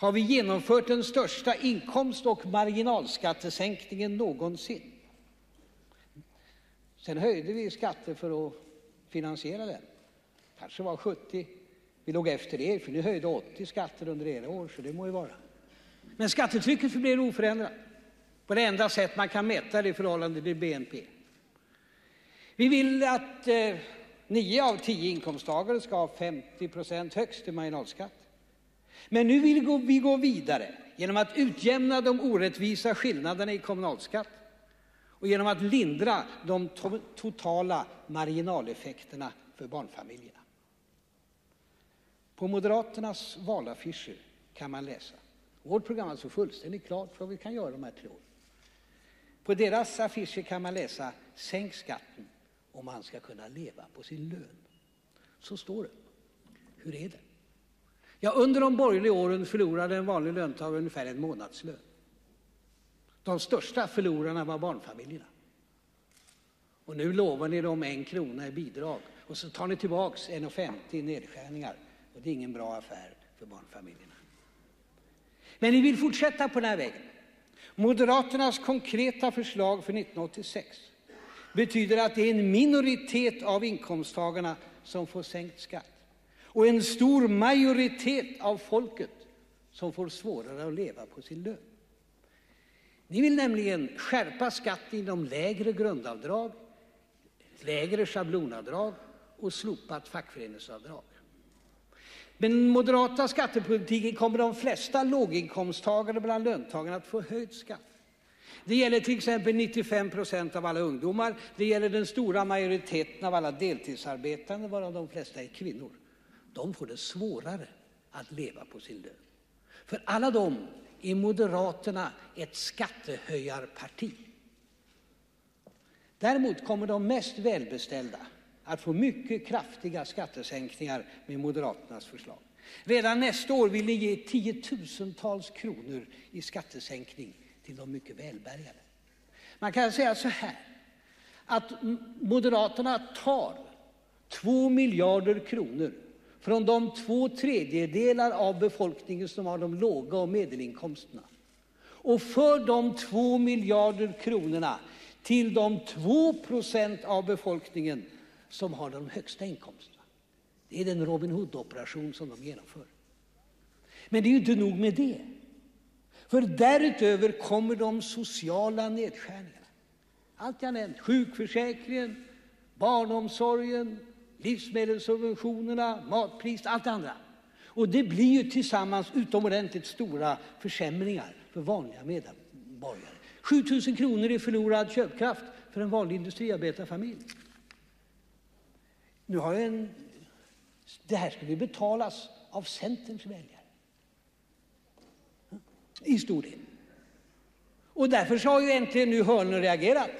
har vi genomfört den största inkomst och marginalskattesänkningen någonsin. Sen höjde vi skatter för att finansiera den. Kanske var 70. Vi låg efter er, för ni höjde 80 skatter under era år, så det må ju vara. Men skattetrycket förblir oförändrat på det enda sätt man kan mäta det i förhållande till BNP. Vi vill att eh, nio av tio inkomsttagare ska ha 50 procent högst i marginalskatt. Men nu vill vi gå vidare genom att utjämna de orättvisa skillnaderna i kommunalskatt och genom att lindra de to totala marginaleffekterna för barnfamiljerna. På Moderaternas valaffischer kan man läsa vårt program är alltså fullständigt klart för vad vi kan göra de här tre åren. På deras affischer kan man läsa sänk skatten om man ska kunna leva på sin lön. Så står det. Hur är det? Ja, under de borgerliga åren förlorade en vanlig löntagare ungefär en månadslön. De största förlorarna var barnfamiljerna. Och nu lovar ni dem en krona i bidrag och så tar ni tillbaks 1,50 i nedskärningar. Och det är ingen bra affär för barnfamiljerna. Men ni vill fortsätta på den här vägen. Moderaternas konkreta förslag för 1986 betyder att det är en minoritet av inkomsttagarna som får sänkt skatt och en stor majoritet av folket som får svårare att leva på sin lön. Ni vill nämligen skärpa skatten inom lägre grundavdrag, lägre schablonavdrag och slopat fackföreningsavdrag. Med den moderata skattepolitiken kommer de flesta låginkomsttagare bland löntagarna att få höjd skatt. Det gäller till exempel 95 procent av alla ungdomar. Det gäller den stora majoriteten av alla deltidsarbetande, varav de flesta är kvinnor. De får det svårare att leva på sin lön. För alla dem är Moderaterna ett skattehöjarparti. Däremot kommer de mest välbeställda att få mycket kraftiga skattesänkningar med Moderaternas förslag. Redan nästa år vill ni ge tiotusentals kronor i skattesänkning till de mycket välbärgade. Man kan säga så här, att Moderaterna tar två miljarder kronor från de två tredjedelar av befolkningen som har de låga och medelinkomsterna och för de två miljarder kronorna till de två procent av befolkningen som har de högsta inkomsterna. Det är den Robin Hood-operation som de genomför. Men det är ju inte nog med det. För därutöver kommer de sociala nedskärningarna. Allt jag nämnt, sjukförsäkringen, barnomsorgen, livsmedelssubventionerna, matpriset, allt det andra. Och det blir ju tillsammans utomordentligt stora försämringar för vanliga medborgare. 7 000 kronor i förlorad köpkraft för en vanlig industriarbetarfamilj. Nu har en, det här ska ju betalas av Centerns väljare. I stor del. Och därför så har ju äntligen nu Hörnlund reagerat.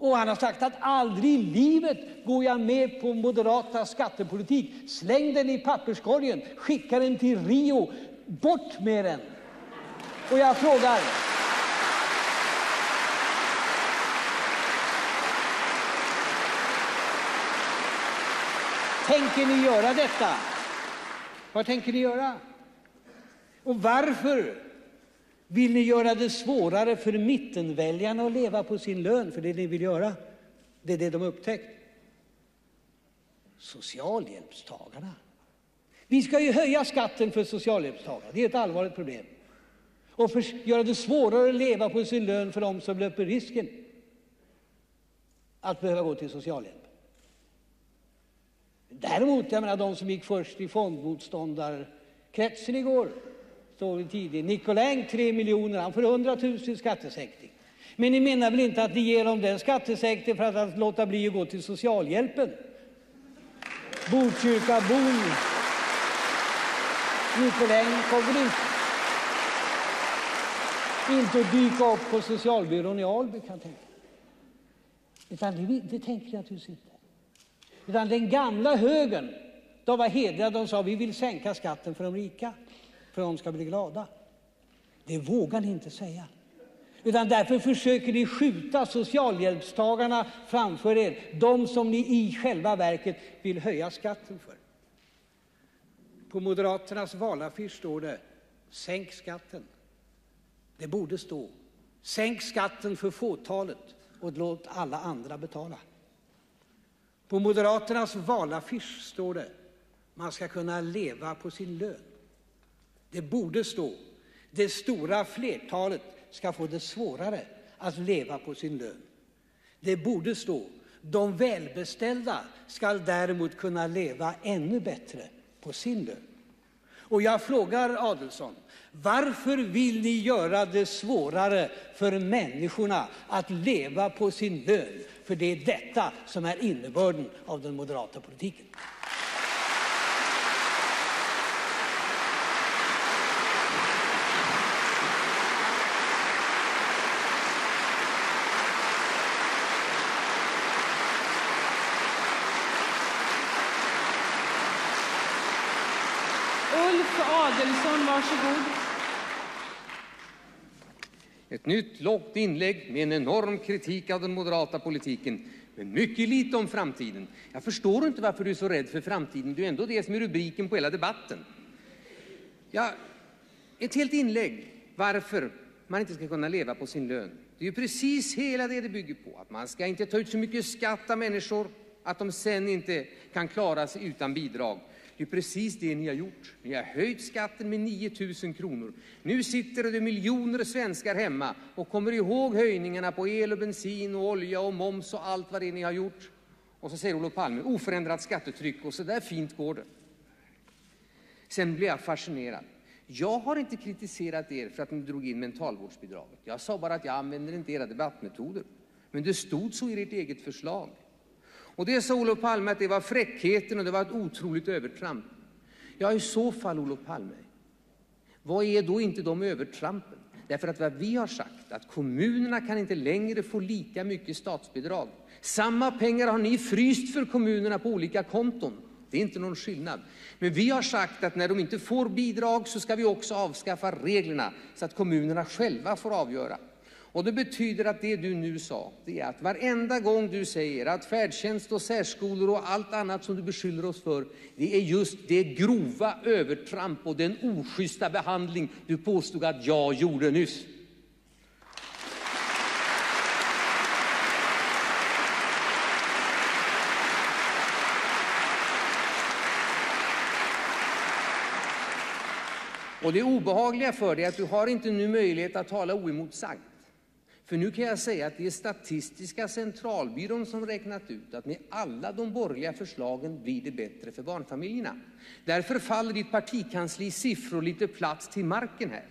Och han har sagt att aldrig i livet går jag med på moderata skattepolitik. Släng den i papperskorgen, skicka den till Rio, bort med den! Och jag frågar, tänker ni göra detta? Vad tänker ni göra? Och varför vill ni göra det svårare för mittenväljarna att leva på sin lön? För det är det ni vill göra. Det är det de har upptäckt. Socialhjälpstagarna. Vi ska ju höja skatten för socialhjälpstagarna. Det är ett allvarligt problem. Och för, göra det svårare att leva på sin lön för dem som löper risken att behöva gå till socialhjälp. Däremot, jag menar de som gick först i fondmotståndarkretsen igår, står i tidningen. Nicolin, 3 miljoner, han får 100 000 i skattesänkning. Men ni menar väl inte att ni ger dem den skattesänkningen för att låta bli att gå till socialhjälpen? Botkyrkabon, Nicolin kommer inte, inte att dyka upp på socialbyrån i Alby kan jag tänka. Utan det, det tänker jag naturligtvis inte. Utan den gamla högern, de var hederliga, de sa vi vill sänka skatten för de rika, för de ska bli glada. Det vågar ni inte säga. Utan därför försöker ni skjuta socialhjälpstagarna framför er, de som ni i själva verket vill höja skatten för. På Moderaternas valaffisch står det Sänk skatten. Det borde stå Sänk skatten för fåtalet och låt alla andra betala. På Moderaternas valaffisch står det man ska kunna leva på sin lön. Det borde stå det stora flertalet ska få det svårare att leva på sin lön. Det borde stå de välbeställda ska däremot kunna leva ännu bättre på sin lön. Och jag frågar Adelsohn, varför vill ni göra det svårare för människorna att leva på sin lön? För det är detta som är innebörden av den moderata politiken. Ulf Adelsohn, varsågod. Ett nytt långt inlägg med en enorm kritik av den moderata politiken. Men mycket lite om framtiden. Jag förstår inte varför du är så rädd för framtiden. Det är ändå det som är rubriken på hela debatten. Ja, ett helt inlägg varför man inte ska kunna leva på sin lön. Det är ju precis hela det det bygger på. Att man ska inte ta ut så mycket skatt av människor att de sen inte kan klara sig utan bidrag. Det är precis det ni har gjort. Ni har höjt skatten med 9 000 kronor. Nu sitter det miljoner svenskar hemma och kommer ihåg höjningarna på el och bensin och olja och moms och allt vad det är ni har gjort. Och så säger Olof Palme oförändrat skattetryck och så där fint går det. Sen blir jag fascinerad. Jag har inte kritiserat er för att ni drog in mentalvårdsbidraget. Jag sa bara att jag använder inte era debattmetoder. Men det stod så i ert eget förslag. Och det sa Olof Palme att det var fräckheten och det var ett otroligt övertramp. Ja, i så fall, Olof Palme, vad är då inte de övertrampen? Därför att vad vi har sagt, att kommunerna kan inte längre få lika mycket statsbidrag. Samma pengar har ni fryst för kommunerna på olika konton. Det är inte någon skillnad. Men vi har sagt att när de inte får bidrag så ska vi också avskaffa reglerna så att kommunerna själva får avgöra. Och det betyder att det du nu sa, det är att varenda gång du säger att färdtjänst och särskolor och allt annat som du beskyller oss för, det är just det grova övertramp och den oschysta behandling du påstod att jag gjorde nyss. Och det obehagliga för dig är att du har inte nu möjlighet att tala oemotsagd. För nu kan jag säga att det är Statistiska centralbyrån som räknat ut att med alla de borgerliga förslagen blir det bättre för barnfamiljerna. Därför faller ditt partikanslis siffror lite platt till marken här.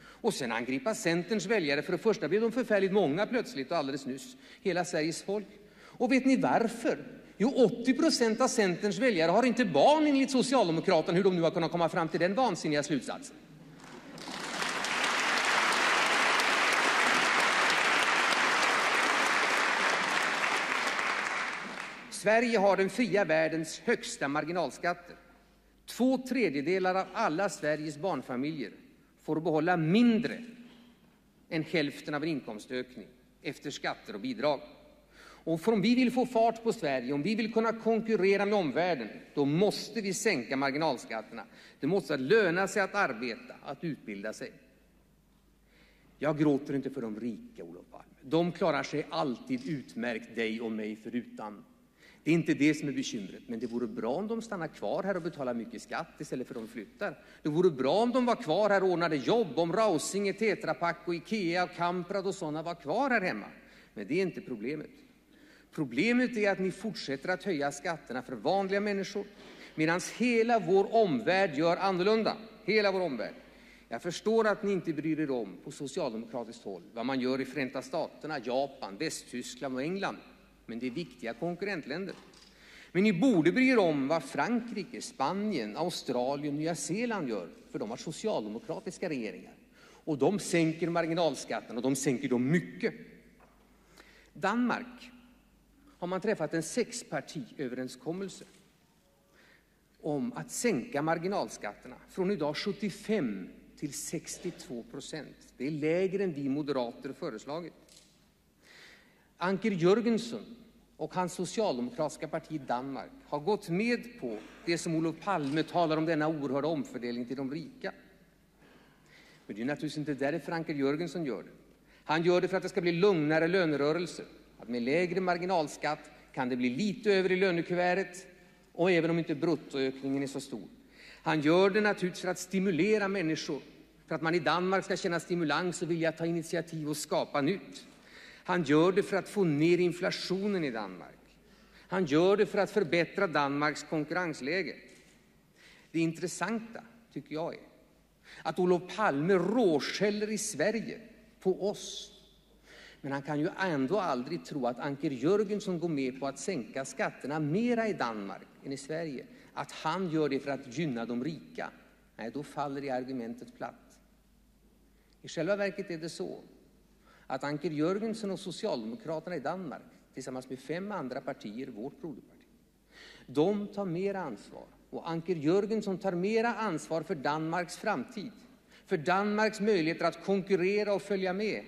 Och sen angripa Centerns väljare. För det första blev de förfärligt många plötsligt och alldeles nyss. Hela Sveriges folk. Och vet ni varför? Jo, 80 procent av Centerns väljare har inte barn enligt Socialdemokraterna, hur de nu har kunnat komma fram till den vansinniga slutsatsen. Sverige har den fria världens högsta marginalskatter. Två tredjedelar av alla Sveriges barnfamiljer får behålla mindre än hälften av en inkomstökning efter skatter och bidrag. Och om vi vill få fart på Sverige, om vi vill kunna konkurrera med omvärlden, då måste vi sänka marginalskatterna. Det måste löna sig att arbeta, att utbilda sig. Jag gråter inte för de rika, Olof Palme. De klarar sig alltid utmärkt, dig och mig förutan. Det är inte det som är bekymret, men det vore bra om de stannar kvar här och betalar mycket skatt istället för att de flyttar. Det vore bra om de var kvar här och ordnade jobb, om Rausinge, Tetra Pak och Ikea, Kamprad och sådana var kvar här hemma. Men det är inte problemet. Problemet är att ni fortsätter att höja skatterna för vanliga människor medan hela vår omvärld gör annorlunda. Hela vår omvärld. Jag förstår att ni inte bryr er om på socialdemokratiskt håll vad man gör i Förenta Staterna, Japan, Västtyskland och England. Men det är viktiga konkurrentländer. Men ni borde bry er om vad Frankrike, Spanien, Australien och Nya Zeeland gör, för de har socialdemokratiska regeringar. Och de sänker marginalskatten och de sänker dem mycket. Danmark har man träffat en sexpartiöverenskommelse om att sänka marginalskatterna från idag 75 till 62 procent. Det är lägre än vi moderater föreslagit. Anker Jörgensen och hans socialdemokratiska parti i Danmark har gått med på det som Olof Palme talar om, denna oerhörda omfördelning till de rika. Men det är naturligtvis inte därför Anker Jörgensen gör det. Han gör det för att det ska bli lugnare lönerörelser. Att med lägre marginalskatt kan det bli lite över i lönekuvertet och även om inte bruttoökningen är så stor. Han gör det naturligtvis för att stimulera människor, för att man i Danmark ska känna stimulans och vilja ta initiativ och skapa nytt. Han gör det för att få ner inflationen i Danmark. Han gör det för att förbättra Danmarks konkurrensläge. Det intressanta, tycker jag, är att Olof Palme råskäller i Sverige på oss. Men han kan ju ändå aldrig tro att Anker Jörgensen går med på att sänka skatterna mera i Danmark än i Sverige. Att han gör det för att gynna de rika. Nej, då faller det argumentet platt. I själva verket är det så att Anker Jörgensen och Socialdemokraterna i Danmark tillsammans med fem andra partier, vårt broderparti, de tar mer ansvar. Och Anker Jörgensen tar mera ansvar för Danmarks framtid, för Danmarks möjligheter att konkurrera och följa med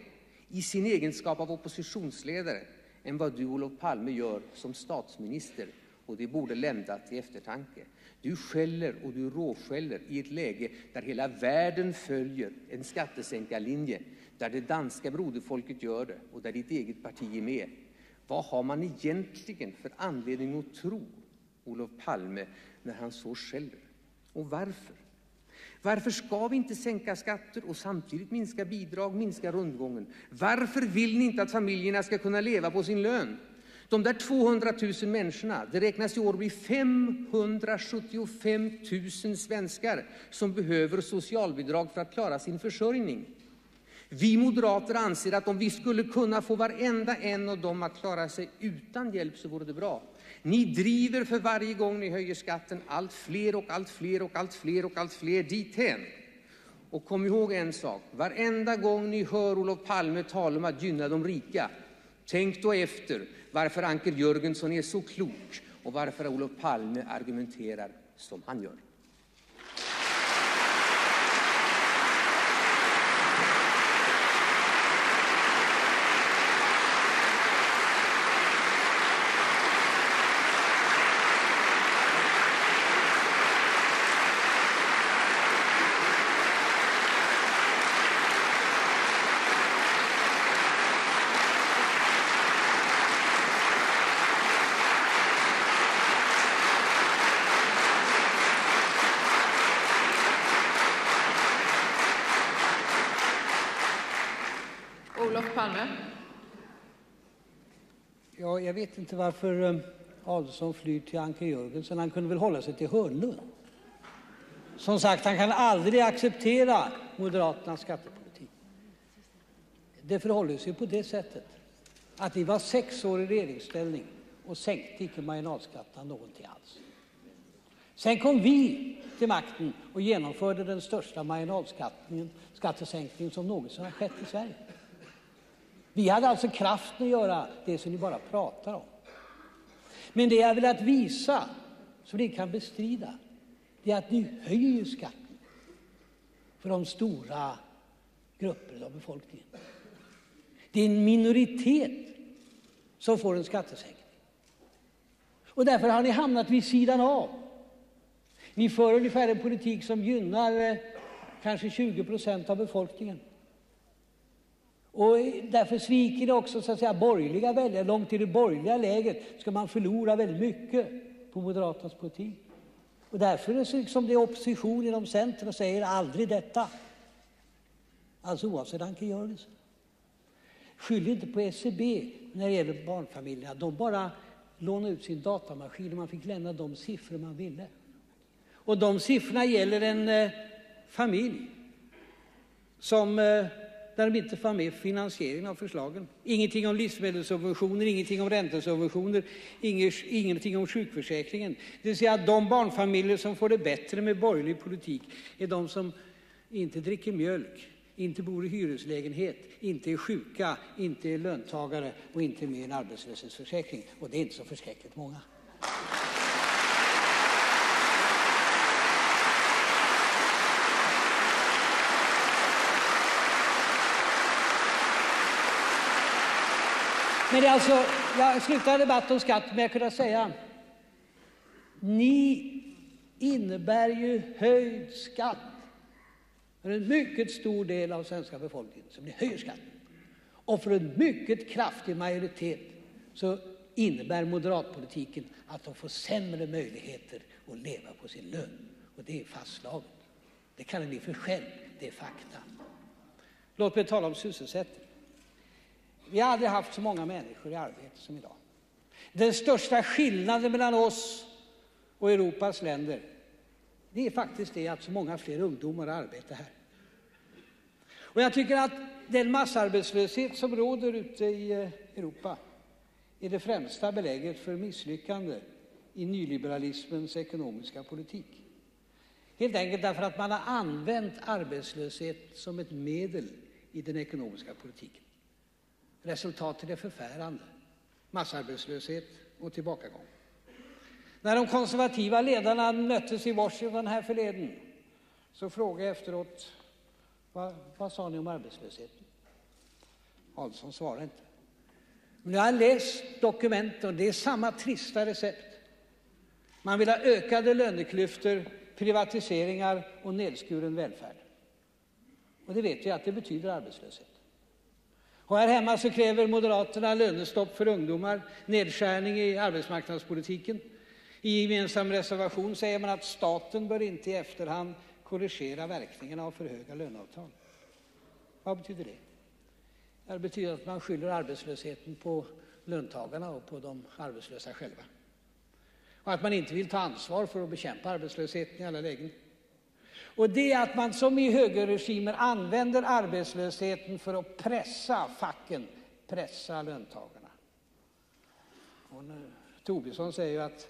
i sin egenskap av oppositionsledare än vad du, Olof Palme, gör som statsminister. Och det borde lända till eftertanke. Du skäller och du råskäller i ett läge där hela världen följer en skattesänkarlinje där det danska broderfolket gör det och där ditt eget parti är med. Vad har man egentligen för anledning att tro Olof Palme när han så skäller? Och varför? Varför ska vi inte sänka skatter och samtidigt minska bidrag, minska rundgången? Varför vill ni inte att familjerna ska kunna leva på sin lön? De där 200 000 människorna, det räknas i år bli 575 000 svenskar som behöver socialbidrag för att klara sin försörjning. Vi moderater anser att om vi skulle kunna få varenda en av dem att klara sig utan hjälp så vore det bra. Ni driver för varje gång ni höjer skatten allt fler och allt fler och allt fler och allt fler dithän. Och kom ihåg en sak, varenda gång ni hör Olof Palme tala om att gynna de rika, tänk då efter varför Anker Jörgensen är så klok och varför Olof Palme argumenterar som han gör. Olof Palme. Ja, jag vet inte varför eh, Adelsohn flyr till Anker Jörgensen. Han kunde väl hålla sig till Hörnlund. Som sagt, han kan aldrig acceptera Moderaternas skattepolitik. Det förhåller sig på det sättet att ni var sex år i regeringsställning och sänkte icke marginalskatterna någonting alls. Sen kom vi till makten och genomförde den största marginalskattesänkningen som någonsin har skett i Sverige. Vi hade alltså kraften att göra det som ni bara pratar om. Men det jag velat visa, som ni kan bestrida, det är att ni höjer ju skatten för de stora grupperna av befolkningen. Det är en minoritet som får en skattesänkning. Och därför har ni hamnat vid sidan av. Ni för ungefär en politik som gynnar eh, kanske 20 procent av befolkningen. Och därför sviker ni också så att säga, borgerliga väljare. Långt i det borgerliga läget ska man förlora väldigt mycket på Moderaternas politik. Och därför är det liksom det är opposition inom Centern och säger aldrig detta. Alltså oavsett Anke Jörgensen. Skyll inte på SCB när det gäller barnfamiljerna. De bara lånade ut sin datamaskin och man fick lämna de siffror man ville. Och de siffrorna gäller en eh, familj som, eh, där de inte får med finansieringen av förslagen. Ingenting om livsmedelssubventioner, ingenting om räntesubventioner, ingenting om sjukförsäkringen. Det vill säga att de barnfamiljer som får det bättre med borgerlig politik är de som inte dricker mjölk, inte bor i hyreslägenhet, inte är sjuka, inte är löntagare och inte är med i en arbetslöshetsförsäkring. Och det är inte så förskräckligt många. Men det är alltså, jag slutar debatten om skatt med att kunna säga ni innebär ju höjd skatt för en mycket stor del av svenska befolkningen, som ni höjer skatten. Och för en mycket kraftig majoritet så innebär moderatpolitiken att de får sämre möjligheter att leva på sin lön. Och det är fastslaget. Det kallar ni för skämt, det är fakta. Låt mig tala om sysselsättning. Vi har aldrig haft så många människor i arbete som idag. Den största skillnaden mellan oss och Europas länder det är faktiskt det att så många fler ungdomar arbetar här. Och jag tycker att den massarbetslöshet som råder ute i eh, Europa är det främsta belägget för misslyckande i nyliberalismens ekonomiska politik. Helt enkelt därför att man har använt arbetslöshet som ett medel i den ekonomiska politiken. Resultatet är förfärande. Massarbetslöshet och tillbakagång. När de konservativa ledarna möttes i Washington härförleden så frågade jag efteråt vad, vad sa ni om arbetslösheten? Adelsohn svarade inte. Men jag har läst dokumenten och det är samma trista recept. Man vill ha ökade löneklyftor, privatiseringar och nedskuren välfärd. Och det vet vi att det betyder arbetslöshet. Och här hemma så kräver Moderaterna lönestopp för ungdomar, nedskärning i arbetsmarknadspolitiken. I gemensam reservation säger man att staten bör inte i efterhand korrigera verkningarna av för höga löneavtal. Vad betyder det? Det betyder att man skyller arbetslösheten på löntagarna och på de arbetslösa själva. Och att man inte vill ta ansvar för att bekämpa arbetslösheten i alla lägen. Och det är att man som i högerregimer använder arbetslösheten för att pressa facken, pressa löntagarna. Och Tobisson säger ju att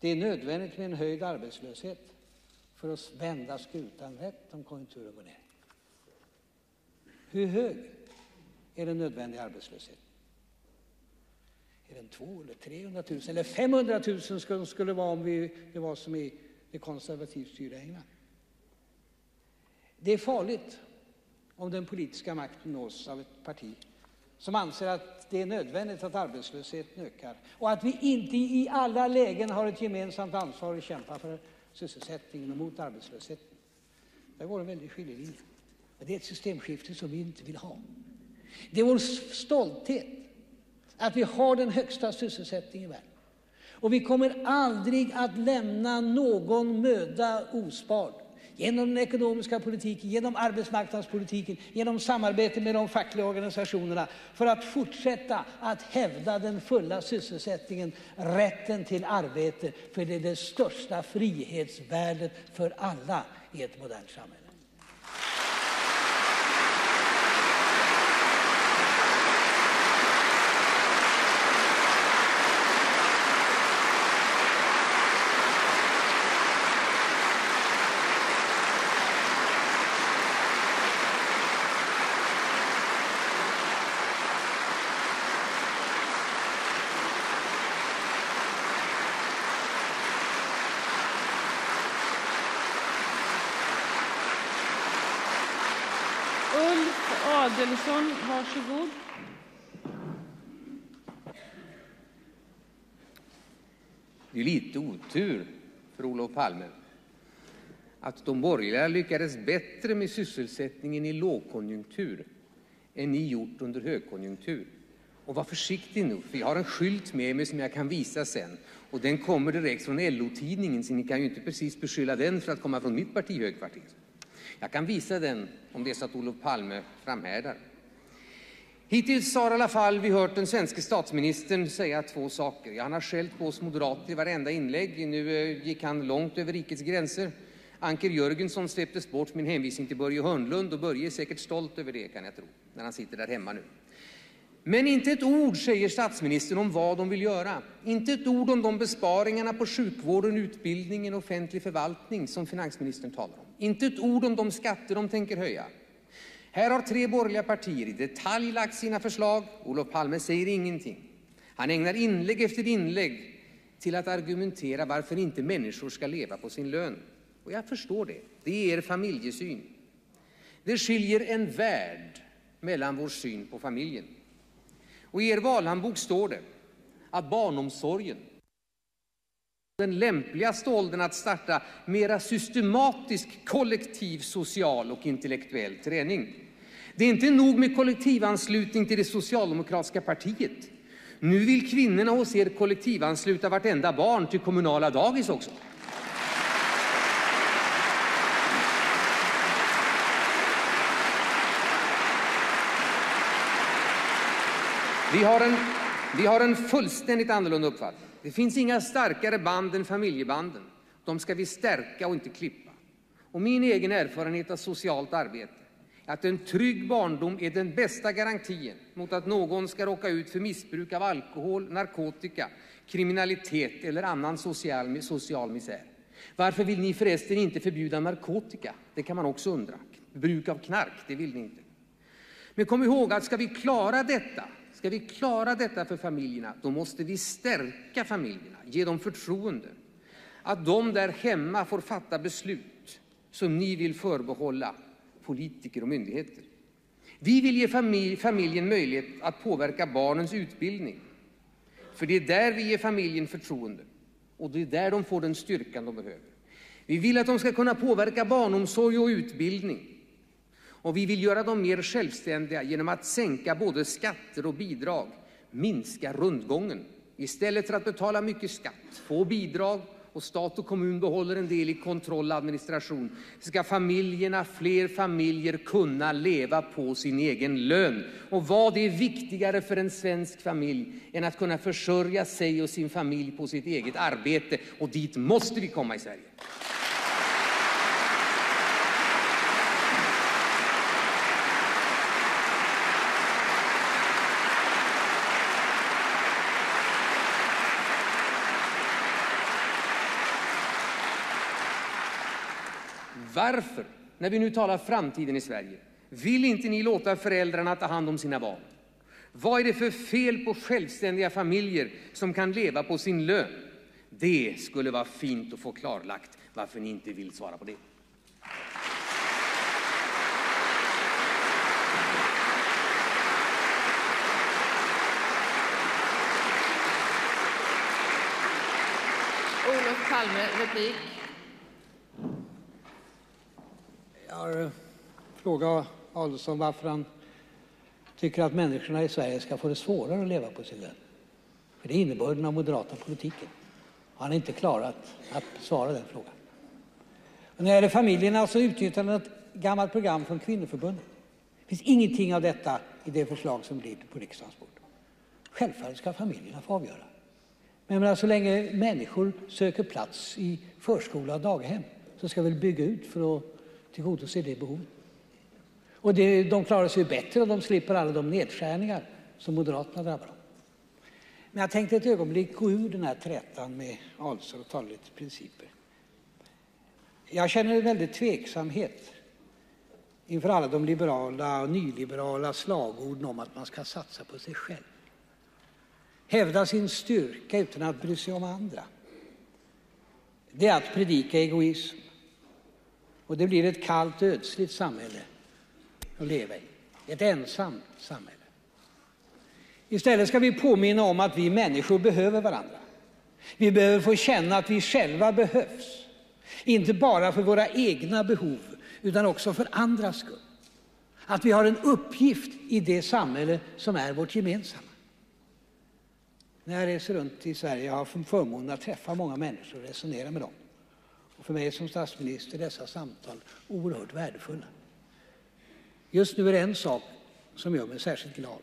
det är nödvändigt med en höjd arbetslöshet för att vända skutan rätt om konjunkturen går ner. Hur hög är den nödvändiga arbetslösheten? Är den 200 eller 300 000 eller 500 000 skulle, det vara om vi, det var som i det konservativt styrda England? Det är farligt om den politiska makten nås av ett parti som anser att det är nödvändigt att arbetslösheten ökar och att vi inte i alla lägen har ett gemensamt ansvar att kämpa för sysselsättningen och mot arbetslösheten. Det går en väldig skiljelinje. Det är ett systemskifte som vi inte vill ha. Det är vår stolthet att vi har den högsta sysselsättningen i världen. Och vi kommer aldrig att lämna någon möda ospard. Genom den ekonomiska politiken, genom arbetsmarknadspolitiken, genom samarbete med de fackliga organisationerna. För att fortsätta att hävda den fulla sysselsättningen, rätten till arbete, för det är det största frihetsvärdet för alla i ett modernt samhälle. Adelsson, varsågod. Det är lite otur för Olof Palme att de borgerliga lyckades bättre med sysselsättningen i lågkonjunktur än ni gjort under högkonjunktur. Och var försiktig nu, för jag har en skylt med mig som jag kan visa sen. Och den kommer direkt från LO-tidningen, så ni kan ju inte precis beskylla den för att komma från mitt partihögkvarter. Jag kan visa den om det är så att Olof Palme framhärdar. Hittills har i alla fall vi hört den svenska statsministern säga två saker. Han har skällt på oss moderater i varenda inlägg. Nu eh, gick han långt över rikets gränser. Anker Jörgensson släpptes bort med en hänvisning till Börje Hörnlund och Börje är säkert stolt över det kan jag tro, när han sitter där hemma nu. Men inte ett ord säger statsministern om vad de vill göra. Inte ett ord om de besparingarna på sjukvården, utbildningen och offentlig förvaltning som finansministern talar om. Inte ett ord om de skatter de tänker höja. Här har tre borgerliga partier i detalj lagt sina förslag. Olof Palme säger ingenting. Han ägnar inlägg efter inlägg till att argumentera varför inte människor ska leva på sin lön. Och jag förstår det. Det är er familjesyn. Det skiljer en värld mellan vår syn på familjen. Och i er valhandbok står det att barnomsorgen den lämpligaste åldern att starta mera systematisk kollektiv social och intellektuell träning. Det är inte nog med kollektivanslutning till det socialdemokratiska partiet. Nu vill kvinnorna hos er kollektivansluta vartenda barn till kommunala dagis också. Vi har, en, vi har en fullständigt annorlunda uppfattning. Det finns inga starkare band än familjebanden. De ska vi stärka och inte klippa. Och min egen erfarenhet av socialt arbete är att en trygg barndom är den bästa garantin mot att någon ska råka ut för missbruk av alkohol, narkotika, kriminalitet eller annan social, social misär. Varför vill ni förresten inte förbjuda narkotika? Det kan man också undra. Bruk av knark, det vill ni inte. Men kom ihåg att ska vi klara detta Ska vi klara detta för familjerna, då måste vi stärka familjerna, ge dem förtroende. Att de där hemma får fatta beslut som ni vill förbehålla politiker och myndigheter. Vi vill ge familj, familjen möjlighet att påverka barnens utbildning. För det är där vi ger familjen förtroende och det är där de får den styrkan de behöver. Vi vill att de ska kunna påverka barnomsorg och utbildning. Och vi vill göra dem mer självständiga genom att sänka både skatter och bidrag, minska rundgången. Istället för att betala mycket skatt, få bidrag och stat och kommun behåller en del i kontroll och administration, ska familjerna, fler familjer kunna leva på sin egen lön. Och vad är viktigare för en svensk familj än att kunna försörja sig och sin familj på sitt eget arbete? Och dit måste vi komma i Sverige. Varför, när vi nu talar framtiden i Sverige, vill inte ni låta föräldrarna ta hand om sina barn? Vad är det för fel på självständiga familjer som kan leva på sin lön? Det skulle vara fint att få klarlagt varför ni inte vill svara på det. Olof Palme, replik. Har frågat Adelsohn varför han tycker att människorna i Sverige ska få det svårare att leva på sin lön. För det är innebörden av moderata politiken. Han har inte klarat att svara den frågan. Och när det gäller familjerna så utnyttjar han ett gammalt program från kvinnoförbundet. Det finns ingenting av detta i det förslag som ligger på riksdagens bord. Självfallet ska familjerna få avgöra. Men menar, så länge människor söker plats i förskola och daghem så ska vi bygga ut för att tillgodose det behovet. Och det, de klarar sig bättre och de slipper alla de nedskärningar som Moderaterna drabbar dem. Men jag tänkte ett ögonblick gå ur den här trätan med Ahlström och tala lite principer. Jag känner en väldig tveksamhet inför alla de liberala och nyliberala slagorden om att man ska satsa på sig själv. Hävda sin styrka utan att bry sig om andra. Det är att predika egoism. Och det blir ett kallt, ödsligt samhälle att leva i. Ett ensamt samhälle. Istället ska vi påminna om att vi människor behöver varandra. Vi behöver få känna att vi själva behövs. Inte bara för våra egna behov, utan också för andras skull. Att vi har en uppgift i det samhälle som är vårt gemensamma. När jag reser runt i Sverige har jag förmånen att träffa många människor och resonera med dem. Och för mig som statsminister är dessa samtal oerhört värdefulla. Just nu är det en sak som gör mig särskilt glad.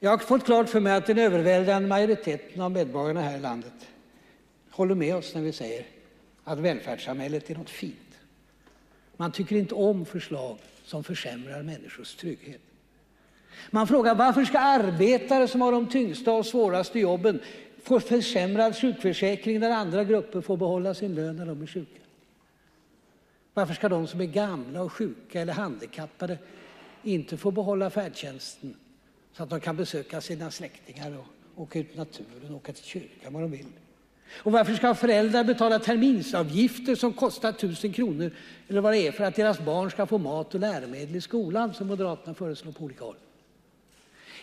Jag har fått klart för mig att den överväldigande majoriteten av medborgarna här i landet håller med oss när vi säger att välfärdssamhället är något fint. Man tycker inte om förslag som försämrar människors trygghet. Man frågar varför ska arbetare som har de tyngsta och svåraste jobben får försämrad sjukförsäkring när andra grupper får behålla sin lön när de är sjuka? Varför ska de som är gamla och sjuka eller handikappade inte få behålla färdtjänsten så att de kan besöka sina släktingar och åka ut i naturen, åka till kyrkan, vad de vill? Och varför ska föräldrar betala terminsavgifter som kostar tusen kronor eller vad det är för att deras barn ska få mat och läromedel i skolan som Moderaterna föreslår på olika håll?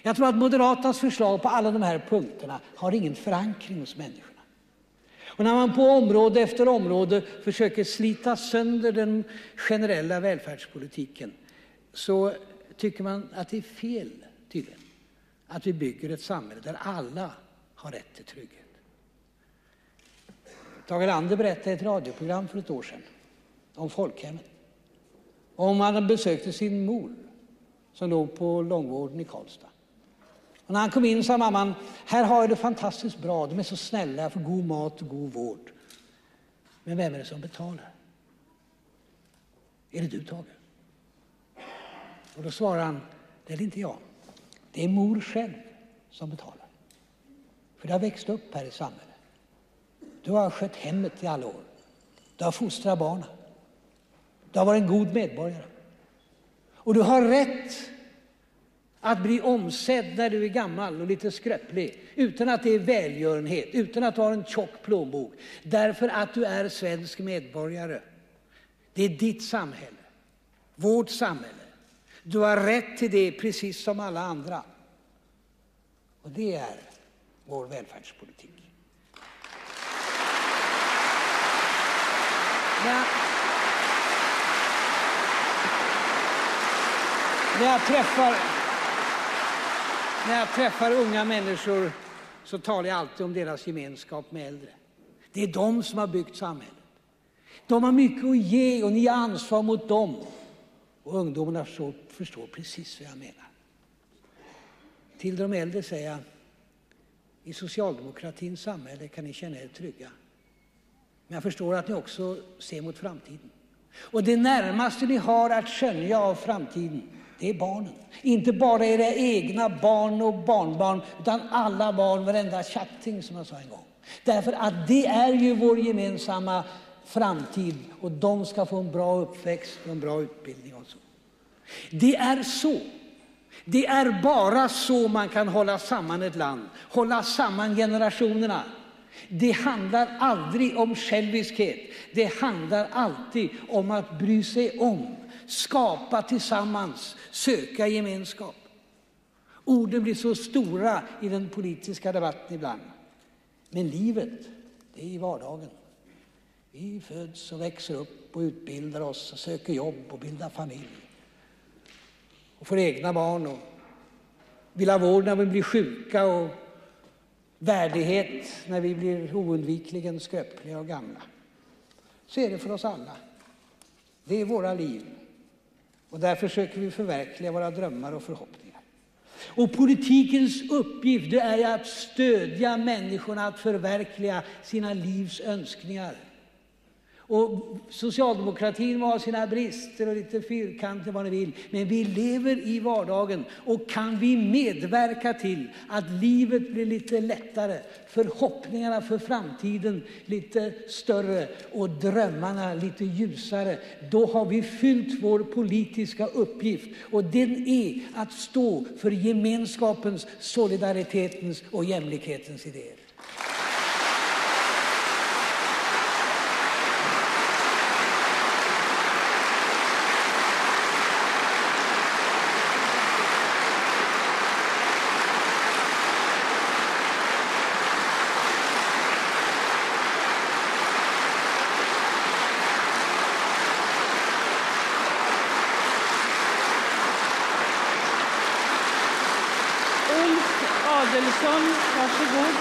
Jag tror att Moderaternas förslag på alla de här punkterna har ingen förankring hos människorna. Och när man på område efter område försöker slita sönder den generella välfärdspolitiken så tycker man att det är fel, tydligen, att vi bygger ett samhälle där alla har rätt till trygghet. Tage Erlander berättade i ett radioprogram för ett år sedan om folkhemmet. Om han besökte sin mor som låg på långvården i Karlstad. Och när han kom in sa mamman, här har jag det fantastiskt bra, de är så snälla, jag får god mat och god vård. Men vem är det som betalar? Är det du, Tage? Och då svarar han, det är inte jag. Det är mor själv som betalar. För du har växt upp här i samhället. Du har skött hemmet i alla år. Du har fostrat barnen. Du har varit en god medborgare. Och du har rätt att bli omsedd när du är gammal och lite skröplig utan att det är välgörenhet, utan att du har en tjock plånbok, därför att du är svensk medborgare. Det är ditt samhälle, vårt samhälle. Du har rätt till det precis som alla andra. Och det är vår välfärdspolitik. När, när, jag träffar, när jag träffar unga människor så talar jag alltid om deras gemenskap med äldre. Det är de som har byggt samhället. De har mycket att ge och ni har ansvar mot dem. Och ungdomarna förstår, förstår precis vad jag menar. Till de äldre säger jag, i socialdemokratins samhälle kan ni känna er trygga. Men jag förstår att ni också ser mot framtiden. Och det närmaste ni har att skönja av framtiden, det är barnen. Inte bara era egna barn och barnbarn, utan alla barn, varenda chatting som jag sa en gång. Därför att det är ju vår gemensamma framtid och de ska få en bra uppväxt och en bra utbildning. Och så. Det är så. Det är bara så man kan hålla samman ett land, hålla samman generationerna. Det handlar aldrig om själviskhet. Det handlar alltid om att bry sig om, skapa tillsammans, söka gemenskap. Orden blir så stora i den politiska debatten ibland. Men livet, det är i vardagen. Vi föds och växer upp och utbildar oss och söker jobb och bildar familj. Och får egna barn och vill ha vård när vi blir sjuka och värdighet när vi blir oundvikligen skröpliga och gamla. Så är det för oss alla. Det är våra liv. Och där försöker vi förverkliga våra drömmar och förhoppningar. Och politikens uppgift är att stödja människorna att förverkliga sina livs önskningar. Och socialdemokratin ha sina brister och lite fyrkanter vad ni vill. Men vi lever i vardagen och kan vi medverka till att livet blir lite lättare, förhoppningarna för framtiden lite större och drömmarna lite ljusare. Då har vi fyllt vår politiska uppgift och den är att stå för gemenskapens, solidaritetens och jämlikhetens idéer. Adelsson, varsågod.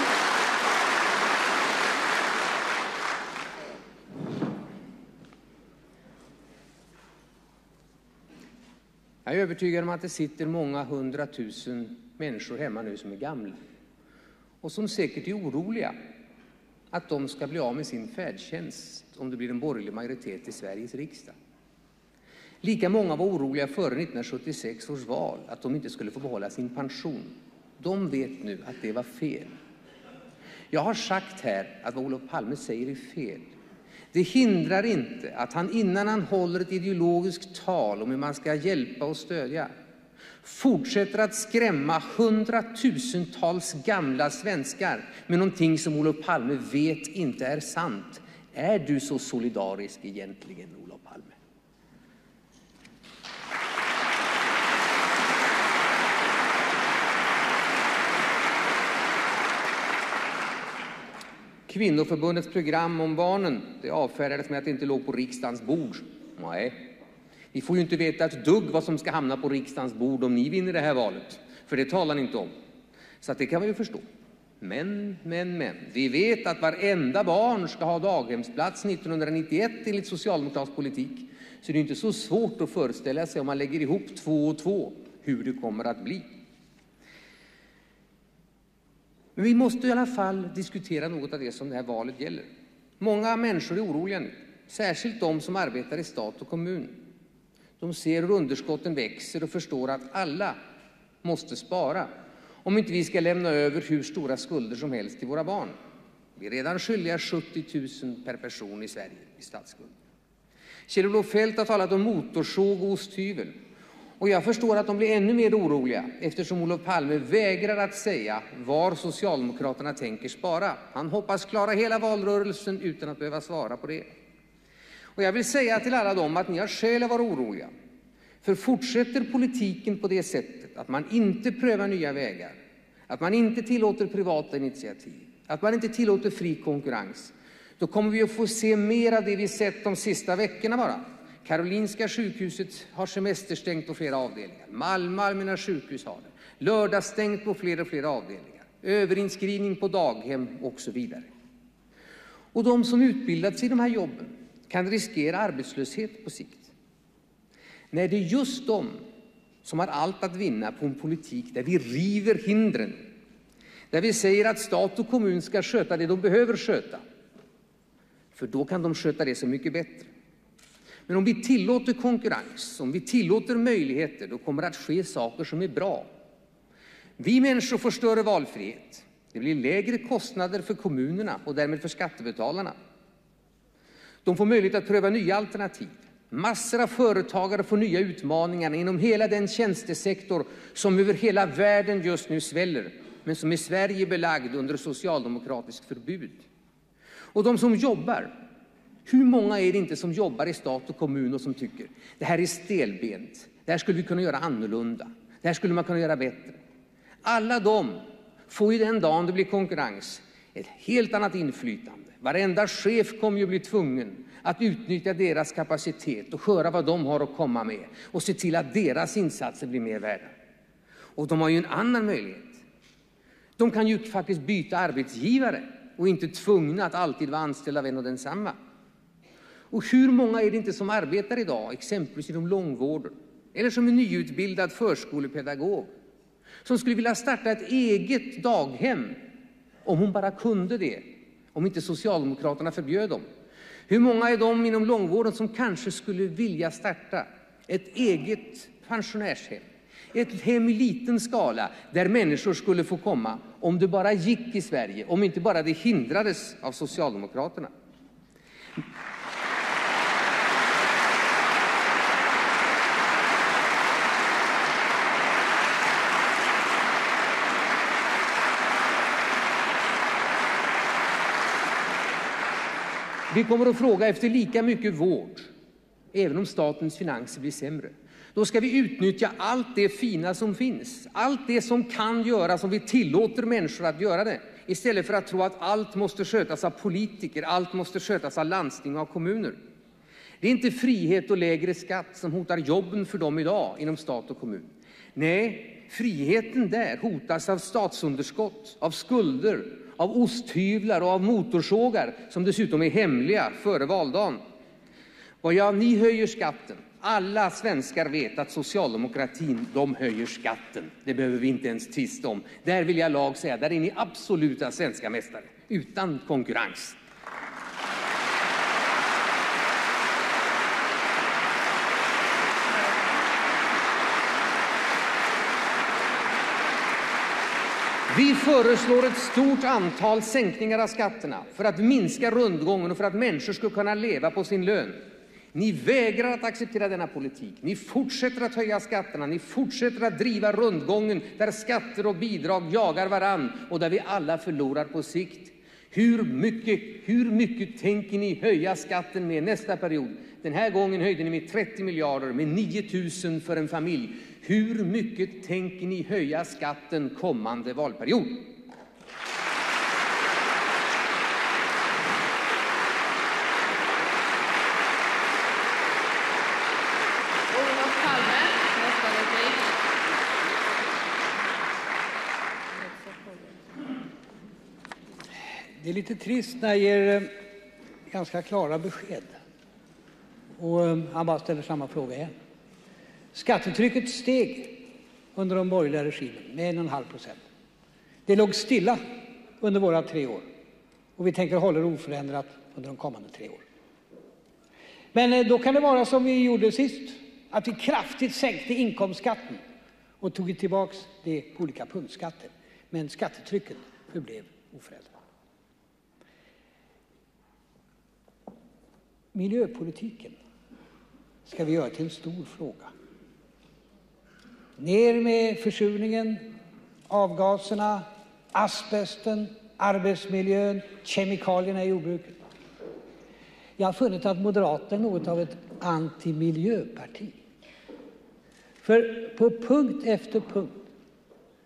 Jag är övertygad om att det sitter många hundratusen människor hemma nu som är gamla och som säkert är oroliga att de ska bli av med sin färdtjänst om det blir en borgerlig majoritet i Sveriges riksdag. Lika många var oroliga före 1976 års val att de inte skulle få behålla sin pension. De vet nu att det var fel. Jag har sagt här att vad Olof Palme säger är fel. Det hindrar inte att han innan han håller ett ideologiskt tal om hur man ska hjälpa och stödja fortsätter att skrämma hundratusentals gamla svenskar med någonting som Olof Palme vet inte är sant. Är du så solidarisk egentligen, Olof Palme? Kvinnoförbundets program om barnen det avfärdades med att det inte låg på riksdagens bord. Nej, vi får ju inte veta ett dugg vad som ska hamna på riksdagens bord om ni vinner det här valet, för det talar ni inte om. Så att det kan man ju förstå. Men, men, men. Vi vet att varenda barn ska ha daghemsplats 1991 enligt socialdemokratisk politik. Så det är inte så svårt att föreställa sig om man lägger ihop två och två hur det kommer att bli. Men vi måste i alla fall diskutera något av det som det här valet gäller. Många människor är oroliga nu, särskilt de som arbetar i stat och kommun. De ser hur underskotten växer och förstår att alla måste spara om inte vi ska lämna över hur stora skulder som helst till våra barn. Vi är redan skyldiga 70 000 per person i Sverige i statsskuld. Kjell-Olof Feldt har talat om motorsåg och osthyvel. Och jag förstår att de blir ännu mer oroliga eftersom Olof Palme vägrar att säga var Socialdemokraterna tänker spara. Han hoppas klara hela valrörelsen utan att behöva svara på det. Och jag vill säga till alla dem att ni har skäl att vara oroliga. För fortsätter politiken på det sättet att man inte prövar nya vägar, att man inte tillåter privata initiativ, att man inte tillåter fri konkurrens, då kommer vi att få se mer av det vi sett de sista veckorna bara. Karolinska sjukhuset har semesterstängt på flera avdelningar. Malmö allmänna sjukhus har det. Lördagsstängt på fler och fler avdelningar. Överinskrivning på daghem och så vidare. Och de som utbildats i de här jobben kan riskera arbetslöshet på sikt. Nej, det är just de som har allt att vinna på en politik där vi river hindren. Där vi säger att stat och kommun ska sköta det de behöver sköta. För då kan de sköta det så mycket bättre. Men om vi tillåter konkurrens, om vi tillåter möjligheter, då kommer det att ske saker som är bra. Vi människor får större valfrihet. Det blir lägre kostnader för kommunerna och därmed för skattebetalarna. De får möjlighet att pröva nya alternativ. Massor av företagare får nya utmaningar inom hela den tjänstesektor som över hela världen just nu sväller, men som i Sverige är belagd under socialdemokratiskt förbud. Och de som jobbar, hur många är det inte som jobbar i stat och kommun och som tycker det här är stelbent, det här skulle vi kunna göra annorlunda, det här skulle man kunna göra bättre. Alla de får ju den dagen det blir konkurrens ett helt annat inflytande. Varenda chef kommer ju bli tvungen att utnyttja deras kapacitet och höra vad de har att komma med och se till att deras insatser blir mer värda. Och de har ju en annan möjlighet. De kan ju faktiskt byta arbetsgivare och inte tvungna att alltid vara anställda av en och densamma. Och hur många är det inte som arbetar idag, exempelvis inom långvården eller som en nyutbildad förskolepedagog som skulle vilja starta ett eget daghem om hon bara kunde det, om inte Socialdemokraterna förbjöd dem. Hur många är de inom långvården som kanske skulle vilja starta ett eget pensionärshem? Ett hem i liten skala där människor skulle få komma om det bara gick i Sverige, om inte bara det hindrades av Socialdemokraterna. Vi kommer att fråga efter lika mycket vård, även om statens finanser blir sämre. Då ska vi utnyttja allt det fina som finns, allt det som kan göras om vi tillåter människor att göra det, istället för att tro att allt måste skötas av politiker, allt måste skötas av landsting och kommuner. Det är inte frihet och lägre skatt som hotar jobben för dem idag inom stat och kommun. Nej, friheten där hotas av statsunderskott, av skulder, av osthyvlar och av motorsågar som dessutom är hemliga före valdagen. Och ja, ni höjer skatten. Alla svenskar vet att socialdemokratin, de höjer skatten. Det behöver vi inte ens tvista om. Där vill jag lag säga, där är ni absoluta svenska mästare. Utan konkurrens. Vi föreslår ett stort antal sänkningar av skatterna för att minska rundgången och för att människor ska kunna leva på sin lön. Ni vägrar att acceptera denna politik. Ni fortsätter att höja skatterna. Ni fortsätter att driva rundgången där skatter och bidrag jagar varann och där vi alla förlorar på sikt. Hur mycket, hur mycket tänker ni höja skatten med nästa period? Den här gången höjde ni med 30 miljarder, med 9 000 för en familj. Hur mycket tänker ni höja skatten kommande valperiod? Det är lite trist när jag ger eh, ganska klara besked. Och eh, han bara ställer samma fråga igen. Skattetrycket steg under de borgerliga regimen med 1,5 procent. Det låg stilla under våra tre år och vi tänker hålla det oförändrat under de kommande tre åren. Men eh, då kan det vara som vi gjorde sist, att vi kraftigt sänkte inkomstskatten och tog tillbaka det på olika punktskatter. Men skattetrycket förblev oförändrat. Miljöpolitiken ska vi göra till en stor fråga. Ner med försurningen, avgaserna, asbesten, arbetsmiljön, kemikalierna i jordbruket. Jag har funnit att Moderaterna är något av ett antimiljöparti. För på punkt efter punkt,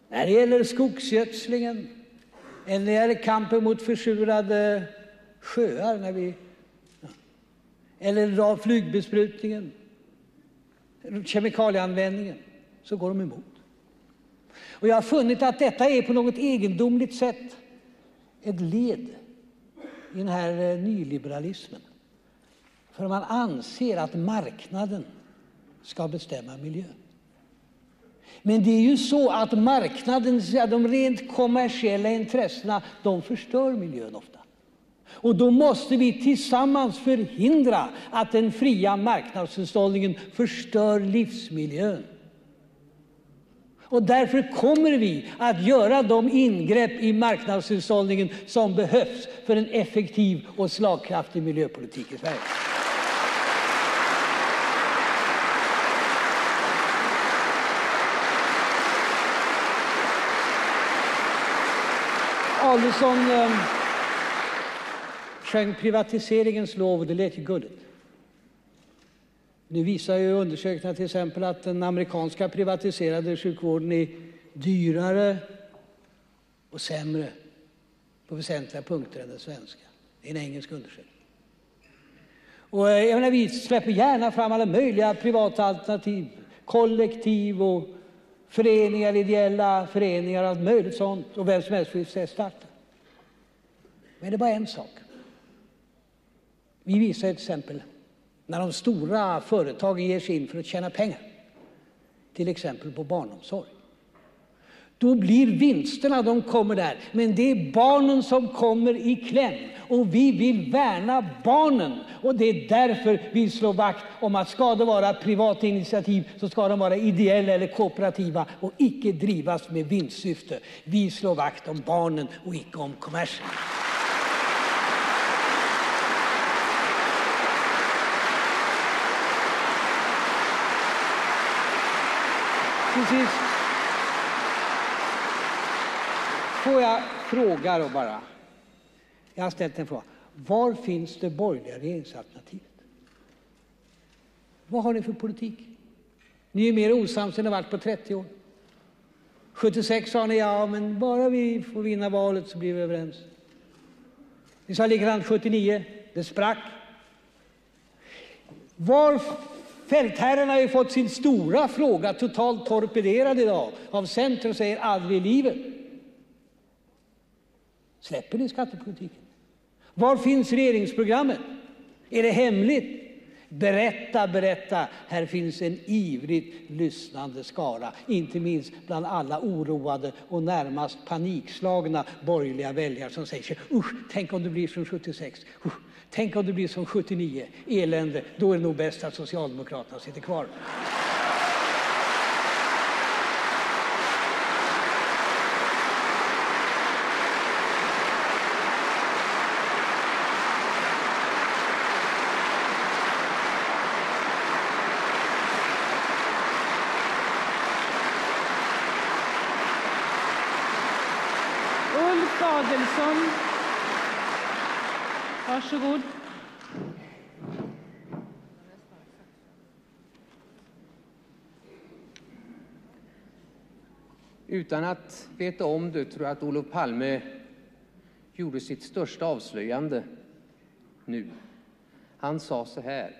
när det gäller skogsgödslingen, när det gäller kampen mot försurade sjöar, när vi, eller flygbesprutningen, kemikalieanvändningen, så går de emot. Och jag har funnit att detta är på något egendomligt sätt ett led i den här eh, nyliberalismen. För man anser att marknaden ska bestämma miljön. Men det är ju så att marknaden, de rent kommersiella intressena, de förstör miljön ofta. Och då måste vi tillsammans förhindra att den fria marknadshushållningen förstör livsmiljön. Och därför kommer vi att göra de ingrepp i marknadshushållningen som behövs för en effektiv och slagkraftig miljöpolitik i Sverige. Adelsohn eh, sjöng privatiseringens lov och det lät ju gulligt. Nu visar ju undersökningar till exempel att den amerikanska privatiserade sjukvården är dyrare och sämre på väsentliga punkter än den svenska. Det är en engelsk undersökning. Och eh, jag menar, vi släpper gärna fram alla möjliga privata alternativ, kollektiv och föreningar, ideella föreningar, och allt möjligt sånt. Och vem som helst får starta. Men det är bara en sak. Vi visar ett exempel när de stora företagen ger sig in för att tjäna pengar, till exempel på barnomsorg. Då blir vinsterna, de kommer där, men det är barnen som kommer i kläm. Och vi vill värna barnen. Och det är därför vi slår vakt om att ska det vara privata initiativ så ska de vara ideella eller kooperativa och icke drivas med vinstsyfte. Vi slår vakt om barnen och icke om kommersen. Sist får jag fråga då bara. Jag har ställt en fråga. Var finns det borgerliga regeringsalternativet? Vad har ni för politik? Ni är mer osams än ni varit på 30 år. 76 sa ni ja, men bara vi får vinna valet så blir vi överens. Ni sa likadant 79. Det sprack. Var Fältherrarna har ju fått sin stora fråga totalt torpederad idag av Centern och säger aldrig i livet. Släpper ni skattepolitiken? Var finns regeringsprogrammet? Är det hemligt? Berätta, berätta. Här finns en ivrigt lyssnande skara, inte minst bland alla oroade och närmast panikslagna borgerliga väljare som säger sig usch, tänk om det blir som 76. Tänk om det blir som 79. Elände. Då är det nog bäst att Socialdemokraterna sitter kvar. Ulf Adelsohn. Varsågod. Utan att veta om det tror jag att Olof Palme gjorde sitt största avslöjande nu. Han sa så här.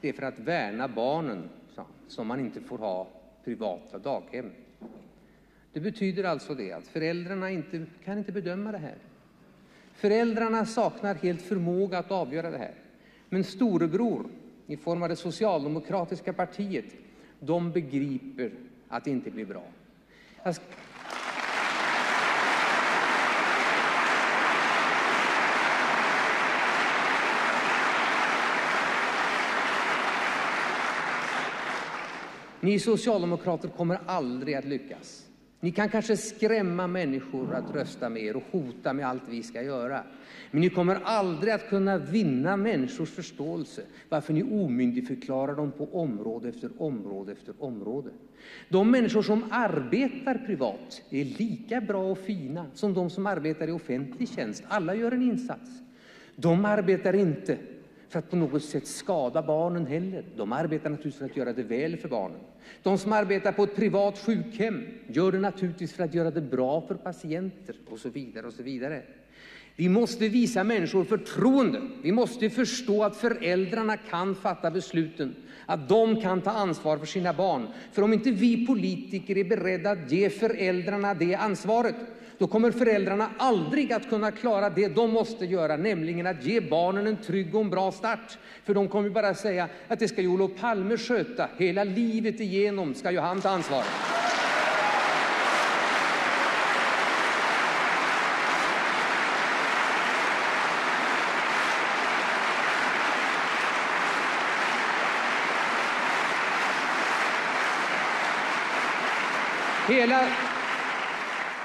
Det är för att värna barnen som man inte får ha privata daghem. Det betyder alltså det att föräldrarna inte kan inte bedöma det här. Föräldrarna saknar helt förmåga att avgöra det här. Men storebror, i form av det socialdemokratiska partiet, de begriper att det inte blir bra. Jag ska... Ni socialdemokrater kommer aldrig att lyckas. Ni kan kanske skrämma människor att rösta med er och hota med allt vi ska göra. Men ni kommer aldrig att kunna vinna människors förståelse varför ni omyndigförklarar dem på område efter område efter område. De människor som arbetar privat är lika bra och fina som de som arbetar i offentlig tjänst. Alla gör en insats. De arbetar inte för att på något sätt skada barnen heller. De arbetar naturligtvis för att göra det väl för barnen. De som arbetar på ett privat sjukhem gör det naturligtvis för att göra det bra för patienter och så vidare och så vidare. Vi måste visa människor förtroende. Vi måste förstå att föräldrarna kan fatta besluten, att de kan ta ansvar för sina barn. För om inte vi politiker är beredda att ge föräldrarna det ansvaret, då kommer föräldrarna aldrig att kunna klara det de måste göra, nämligen att ge barnen en trygg och en bra start. För de kommer ju bara säga att det ska ju Olof Palme sköta, hela livet igenom ska ju han ta ansvaret. Hela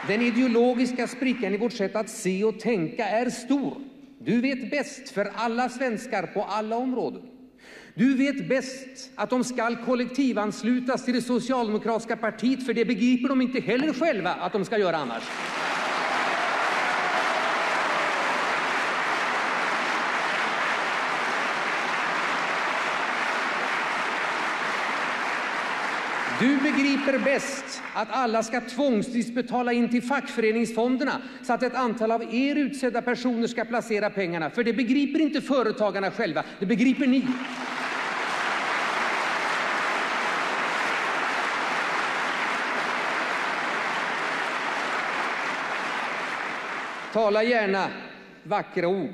den ideologiska sprickan i vårt sätt att se och tänka är stor. Du vet bäst för alla svenskar på alla områden. Du vet bäst att de ska kollektivanslutas till det socialdemokratiska partiet, för det begriper de inte heller själva att de ska göra annars. Du begriper bäst att alla ska tvångsvis betala in till fackföreningsfonderna så att ett antal av er utsedda personer ska placera pengarna. För det begriper inte företagarna själva, det begriper ni. Tala gärna vackra ord.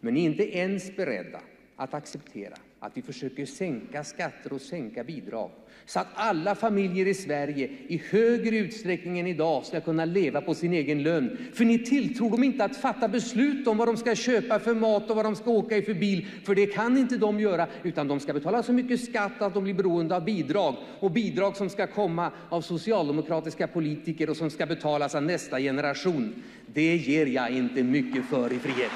Men ni är inte ens beredda att acceptera att vi försöker sänka skatter och sänka bidrag så att alla familjer i Sverige i högre utsträckning än idag ska kunna leva på sin egen lön. För ni tilltror dem inte att fatta beslut om vad de ska köpa för mat och vad de ska åka i för bil, för det kan inte de göra, utan de ska betala så mycket skatt att de blir beroende av bidrag och bidrag som ska komma av socialdemokratiska politiker och som ska betalas av nästa generation. Det ger jag inte mycket för i frihet.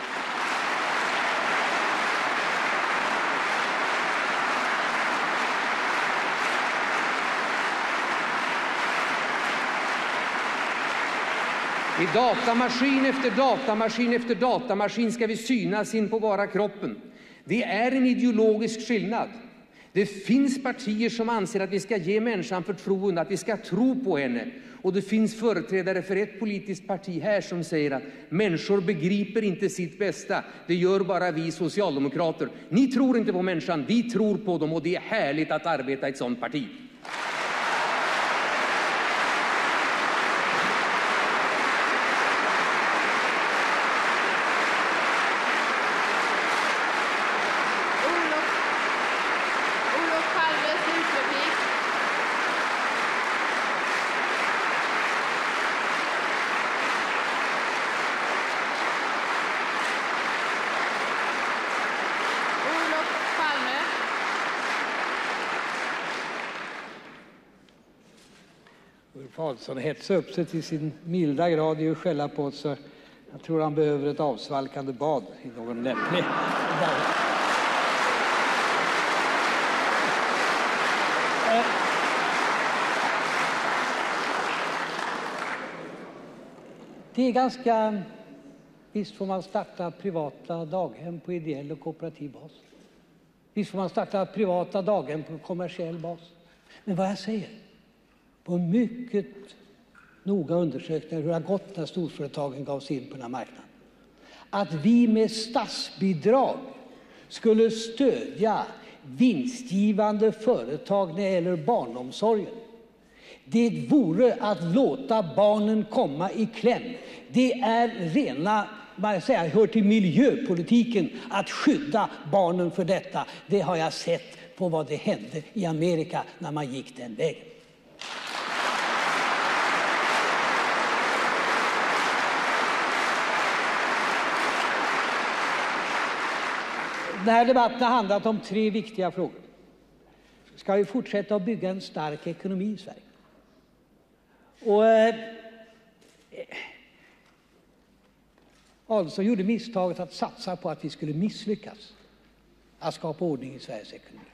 I datamaskin efter datamaskin efter datamaskin ska vi synas in på bara kroppen. Det är en ideologisk skillnad. Det finns partier som anser att vi ska ge människan förtroende, att vi ska tro på henne. Och det finns företrädare för ett politiskt parti här som säger att människor begriper inte sitt bästa. Det gör bara vi socialdemokrater. Ni tror inte på människan, vi tror på dem och det är härligt att arbeta i ett sådant parti. Olof, Olof Palme, slutreplik. Olof Palme. Ulf Adelsohn hetsar upp sig till sin milda grad i att skälla på oss. så Jag tror han behöver ett avsvalkande bad i någon lämplig... Det är ganska... Visst får man starta privata daghem på ideell och kooperativ bas. Visst får man starta privata daghem på kommersiell bas. Men vad jag säger, på mycket noga undersökningar hur det har gått när storföretagen gav sig in på den här marknaden. Att vi med statsbidrag skulle stödja vinstgivande företag när det gäller barnomsorgen. Det vore att låta barnen komma i kläm. Det är rena, vad jag säga, hör till miljöpolitiken att skydda barnen för detta. Det har jag sett på vad det hände i Amerika när man gick den vägen. Den här debatten har handlat om tre viktiga frågor. Ska vi fortsätta att bygga en stark ekonomi i Sverige? Och, eh, Adelsohn gjorde misstaget att satsa på att vi skulle misslyckas att skapa ordning i Sveriges ekonomi.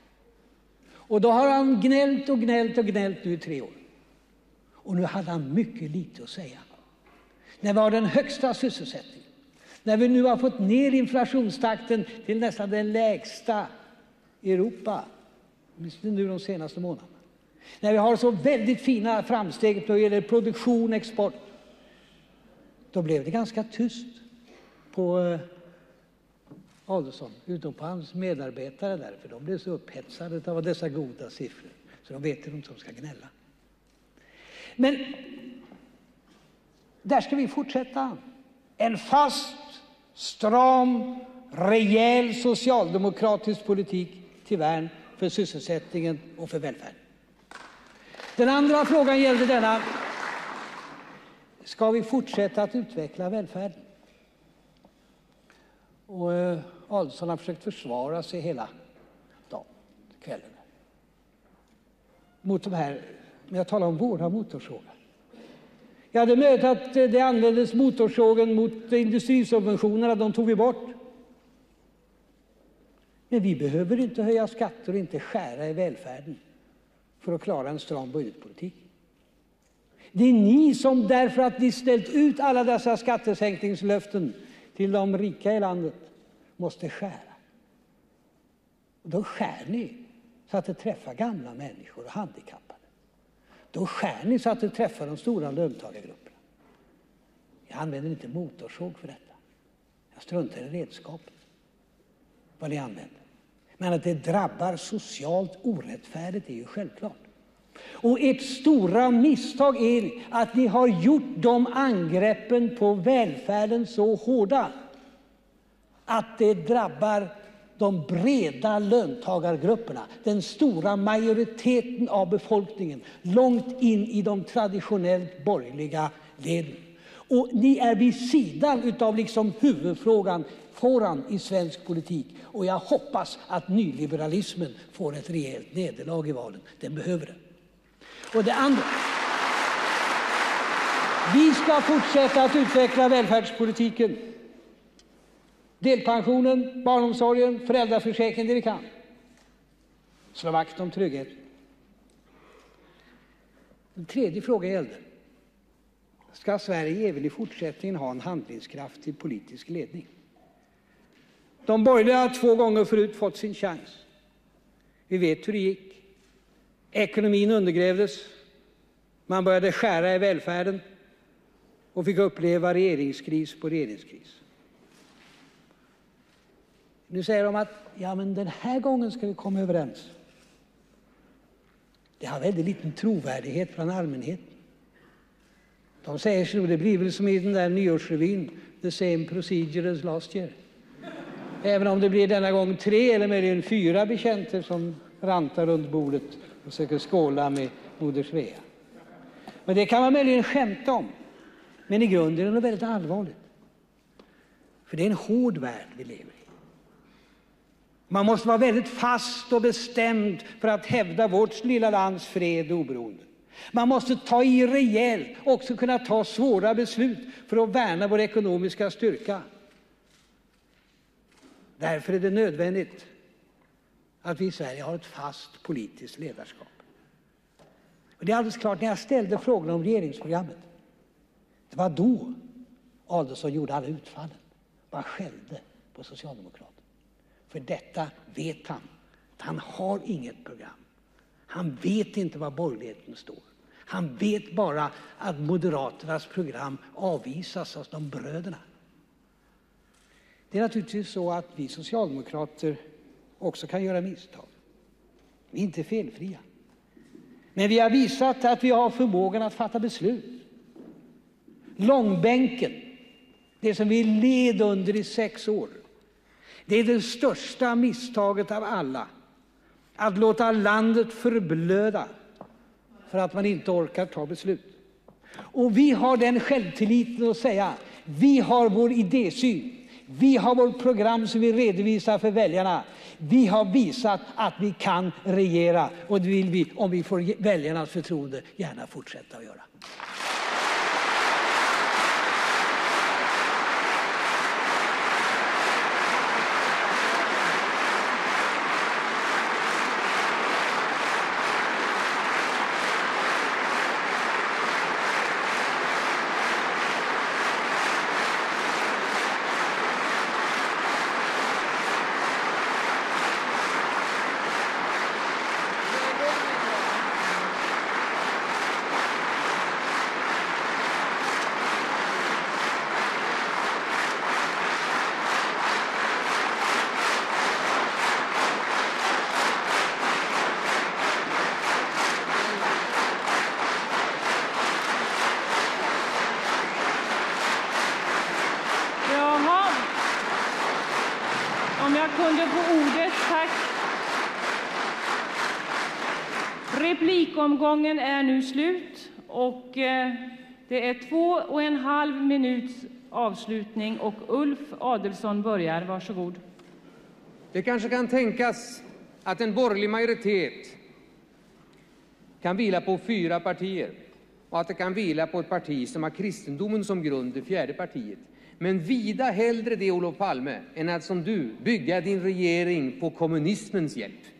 Och då har han gnällt och gnällt och gnällt nu i tre år. Och nu hade han mycket lite att säga. När vi har den högsta sysselsättningen, när vi nu har fått ner inflationstakten till nästan den lägsta i Europa, åtminstone nu de senaste månaderna. När vi har så väldigt fina framsteg när det gäller produktion och export, då blev det ganska tyst på eh, Adelsohn, utom på hans medarbetare där, för de blev så upphetsade av dessa goda siffror, så de vet inte om de ska gnälla. Men där ska vi fortsätta. En fast, stram, rejäl socialdemokratisk politik till värn för sysselsättningen och för välfärden. Den andra frågan gällde denna. Ska vi fortsätta att utveckla välfärden? Och eh, Adelsohn har försökt försvara sig hela dagen, kvällen. Mot de här, när jag talar om våra motorsågar. Jag hade möjlighet att eh, det användes motorsågen mot industrisubventionerna, de tog vi bort. Men vi behöver inte höja skatter och inte skära i välfärden för att klara en stram budgetpolitik. Det är ni som, därför att ni ställt ut alla dessa skattesänkningslöften till de rika i landet, måste skära. Och då skär ni så att det träffar gamla människor och handikappade. Då skär ni så att det träffar de stora löntagargrupperna. Jag använder inte motorsåg för detta. Jag struntar i redskapet, vad ni använder. Men att det drabbar socialt orättfärdigt är ju självklart. Och ert stora misstag är att ni har gjort de angreppen på välfärden så hårda att det drabbar de breda löntagargrupperna, den stora majoriteten av befolkningen, långt in i de traditionellt borgerliga leden. Och ni är vid sidan av liksom huvudfrågan, fåran i svensk politik. Och jag hoppas att nyliberalismen får ett rejält nederlag i valen. Den behöver det. Och det andra. Vi ska fortsätta att utveckla välfärdspolitiken. Delpensionen, barnomsorgen, föräldraförsäkringen, det vi kan. Slå vakt om tryggheten. Den tredje frågan gällde, ska Sverige även i fortsättningen ha en handlingskraftig politisk ledning? De borgerliga har två gånger förut fått sin chans. Vi vet hur det gick. Ekonomin undergrävdes. Man började skära i välfärden och fick uppleva regeringskris på regeringskris. Nu säger de att ja, men den här gången ska vi komma överens. Det har väldigt liten trovärdighet bland allmänheten. De säger så, det blir väl som i den där nyårsrevyn, the same procedure as last year. Även om det blir denna gång tre eller möjligen fyra betjänter som rantar runt bordet och försöker skåla med Moder Svea. Men det kan man möjligen skämta om. Men i grunden är det väldigt allvarligt. För det är en hård värld vi lever i. Man måste vara väldigt fast och bestämd för att hävda vårt lilla lands fred och oberoende. Man måste ta i rejält, också kunna ta svåra beslut för att värna vår ekonomiska styrka. Därför är det nödvändigt att vi i Sverige har ett fast politiskt ledarskap. Och det är alldeles klart, när jag ställde frågan om regeringsprogrammet, det var då Adelsohn gjorde alla utfallen, bara skällde på Socialdemokraterna. För detta vet han, han har inget program. Han vet inte var borgerligheten står. Han vet bara att Moderaternas program avvisas av de bröderna. Det är naturligtvis så att vi socialdemokrater också kan göra misstag. Vi är inte felfria. Men vi har visat att vi har förmågan att fatta beslut. Långbänken, det som vi led under i sex år, det är det största misstaget av alla. Att låta landet förblöda för att man inte orkar ta beslut. Och vi har den självtilliten att säga, vi har vår idésyn. Vi har vårt program som vi redovisar för väljarna. Vi har visat att vi kan regera och det vill vi, om vi får väljarnas förtroende, gärna fortsätta att göra. Jaha. Om jag kunde få ordet, tack. Omgången är nu slut och eh, det är två och en halv minuts avslutning och Ulf Adelsohn börjar. Varsågod. Det kanske kan tänkas att en borgerlig majoritet kan vila på fyra partier och att det kan vila på ett parti som har kristendomen som grund, det fjärde partiet. Men vida hellre det, Olof Palme, än att som du bygga din regering på kommunismens hjälp.